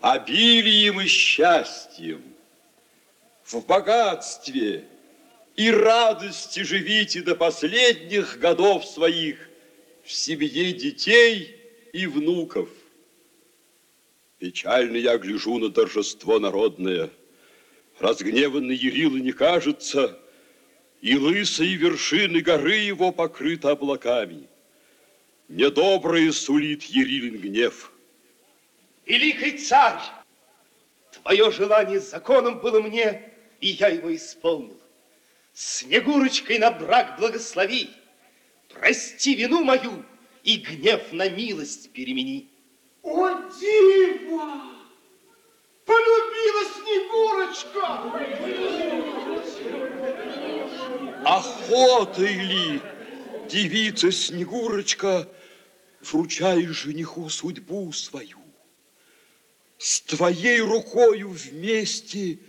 обилием и счастьем. В богатстве и радости живите до последних годов своих в семье детей и внуков. Печально я гляжу на торжество народное. Разгневанный Ярила не кажется, и лысые вершины горы его покрыты облаками. Недоброе сулит Ярилин гнев. Великий царь, твое желание законом было мне, и я его исполнил. Снегурочкой на брак благослови, прости вину мою и гнев на милость перемени. О, дива! Полюбила Снегурочка! Охотой ли, девица Снегурочка, вручаешь жениху судьбу свою? С твоей рукою вместе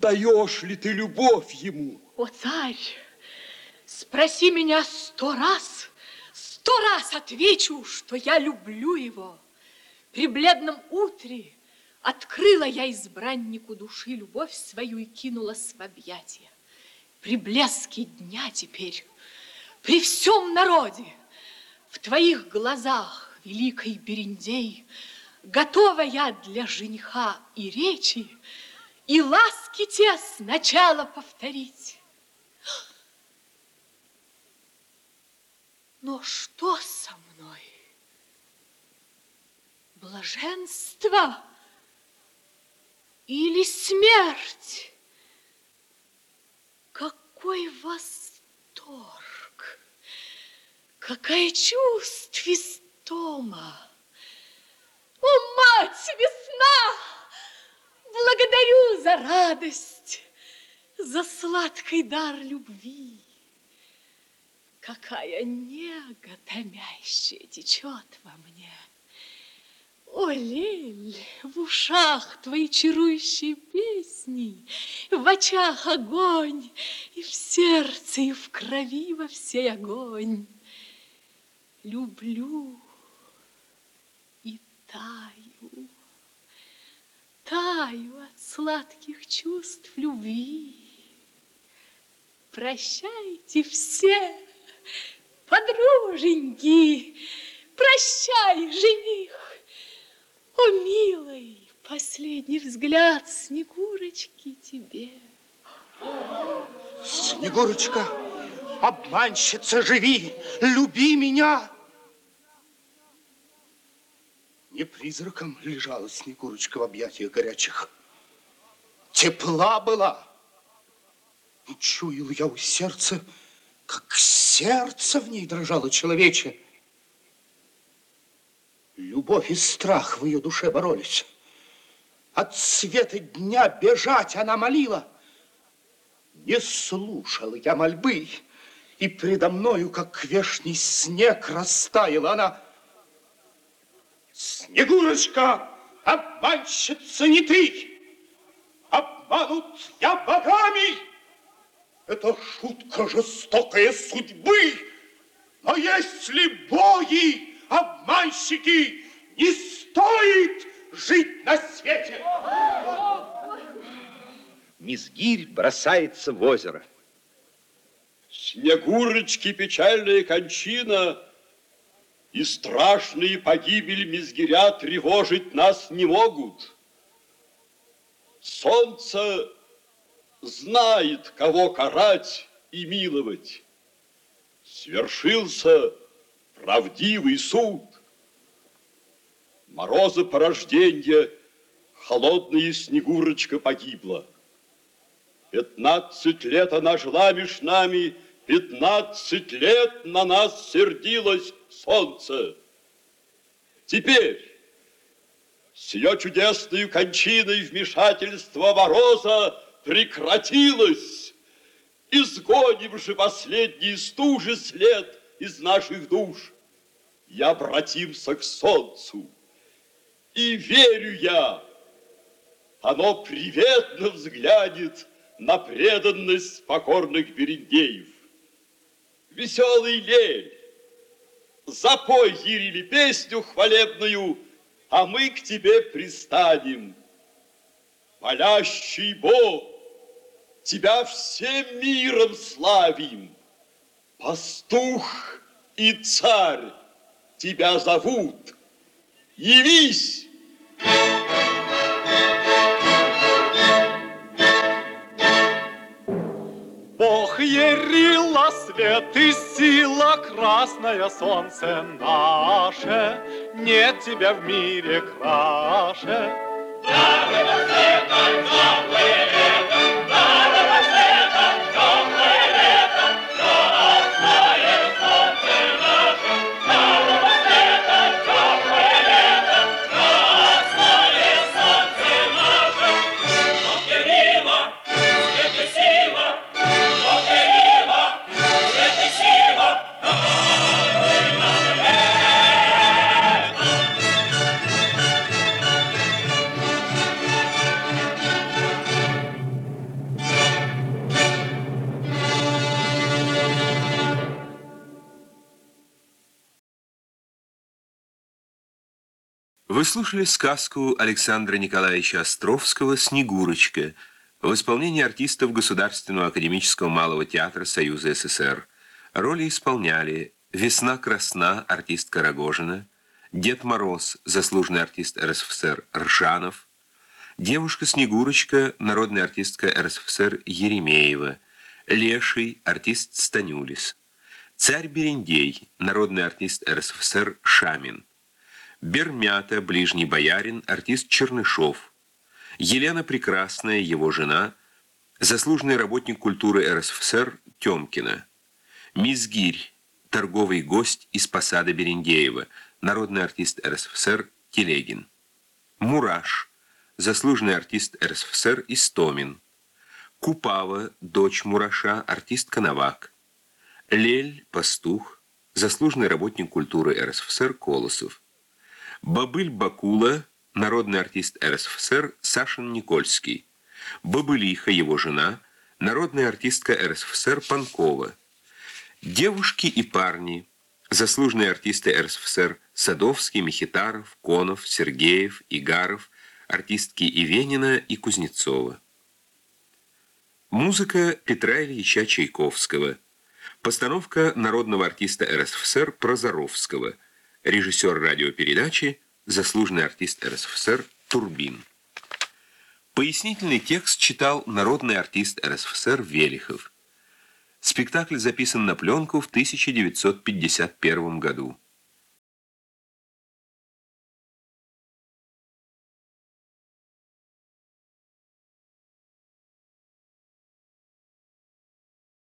даешь ли ты любовь ему? О, царь, спроси меня сто раз, сто раз отвечу, что я люблю его. При бледном утре открыла я избраннику души любовь свою и кинулась в объятия. При блеске дня теперь, при всем народе, в твоих глазах, великой Берендей, готова я для жениха и речи, и ласки те сначала повторить. Но что со мной? Блаженство или смерть? Какой восторг! Какая чувств истома! О, мать, весна за радость, за сладкий дар любви. Какая нега томящая течет во мне. О, Лель, в ушах твои чарующие песни, В очах огонь, и в сердце, и в крови во всей огонь. Люблю и таю, таю от сладких чувств любви. Прощайте все, подруженьки, Прощай, жених, о, милый, последний взгляд Снегурочки тебе. Снегурочка, обманщица, живи, люби меня. Не призраком лежала Снегурочка в объятиях горячих. Тепла была. Чуял я у сердца, как сердце в ней дрожало человече. Любовь и страх в ее душе боролись. От света дня бежать она молила. Не слушал я мольбы, и предо мною, как вешний снег, растаяла она. Снегурочка, обманщица не ты, обманут я богами. Это шутка жестокая судьбы, но если боги обманщики, не стоит жить на свете. Мизгирь бросается в озеро. Снегурочки печальная кончина и страшные погибель мизгиря тревожить нас не могут. Солнце знает, кого карать и миловать. Свершился правдивый суд. Мороза порождения, холодная Снегурочка погибла. Пятнадцать лет она жила меж нами, Пятнадцать лет на нас сердилось солнце. Теперь с ее чудесной кончиной вмешательство Мороза прекратилось. Изгоним же последний стужи след из наших душ и обратимся к солнцу. И верю я, оно приветно взглянет на преданность покорных берендеев. Веселый лель, запой, Ерили, песню хвалебную, а мы к тебе пристанем. Молящий Бог, тебя всем миром славим. Пастух и царь тебя зовут. Явись! Ярила свет и сила, красное солнце наше, нет тебя в мире краше. Даром светом теплое лето, даром Вы слушали сказку Александра Николаевича Островского «Снегурочка» в исполнении артистов Государственного академического малого театра Союза СССР. Роли исполняли «Весна красна» артистка Рогожина, Дед Мороз, заслуженный артист РСФСР Ржанов, Девушка-Снегурочка, народная артистка РСФСР Еремеева, Леший, артист Станюлис, Царь Берендей, народный артист РСФСР Шамин, Бермята, ближний боярин, артист Чернышов. Елена Прекрасная, его жена, заслуженный работник культуры РСФСР Тёмкина. Мизгирь, торговый гость из посада Берендеева, народный артист РСФСР Телегин. Мураш, заслуженный артист РСФСР Истомин. Купава, дочь Мураша, артистка Новак. Лель, пастух, заслуженный работник культуры РСФСР Колосов. Бабыль Бакула, народный артист РСФСР Сашин Никольский. Бабылиха, его жена, народная артистка РСФСР Панкова. Девушки и парни, заслуженные артисты РСФСР Садовский, Мехитаров, Конов, Сергеев, Игаров, артистки Ивенина и Кузнецова. Музыка Петра Ильича Чайковского. Постановка народного артиста РСФСР Прозоровского. Режиссер радиопередачи, заслуженный артист РСФСР Турбин. Пояснительный текст читал народный артист РСФСР Велихов. Спектакль записан на пленку в 1951 году.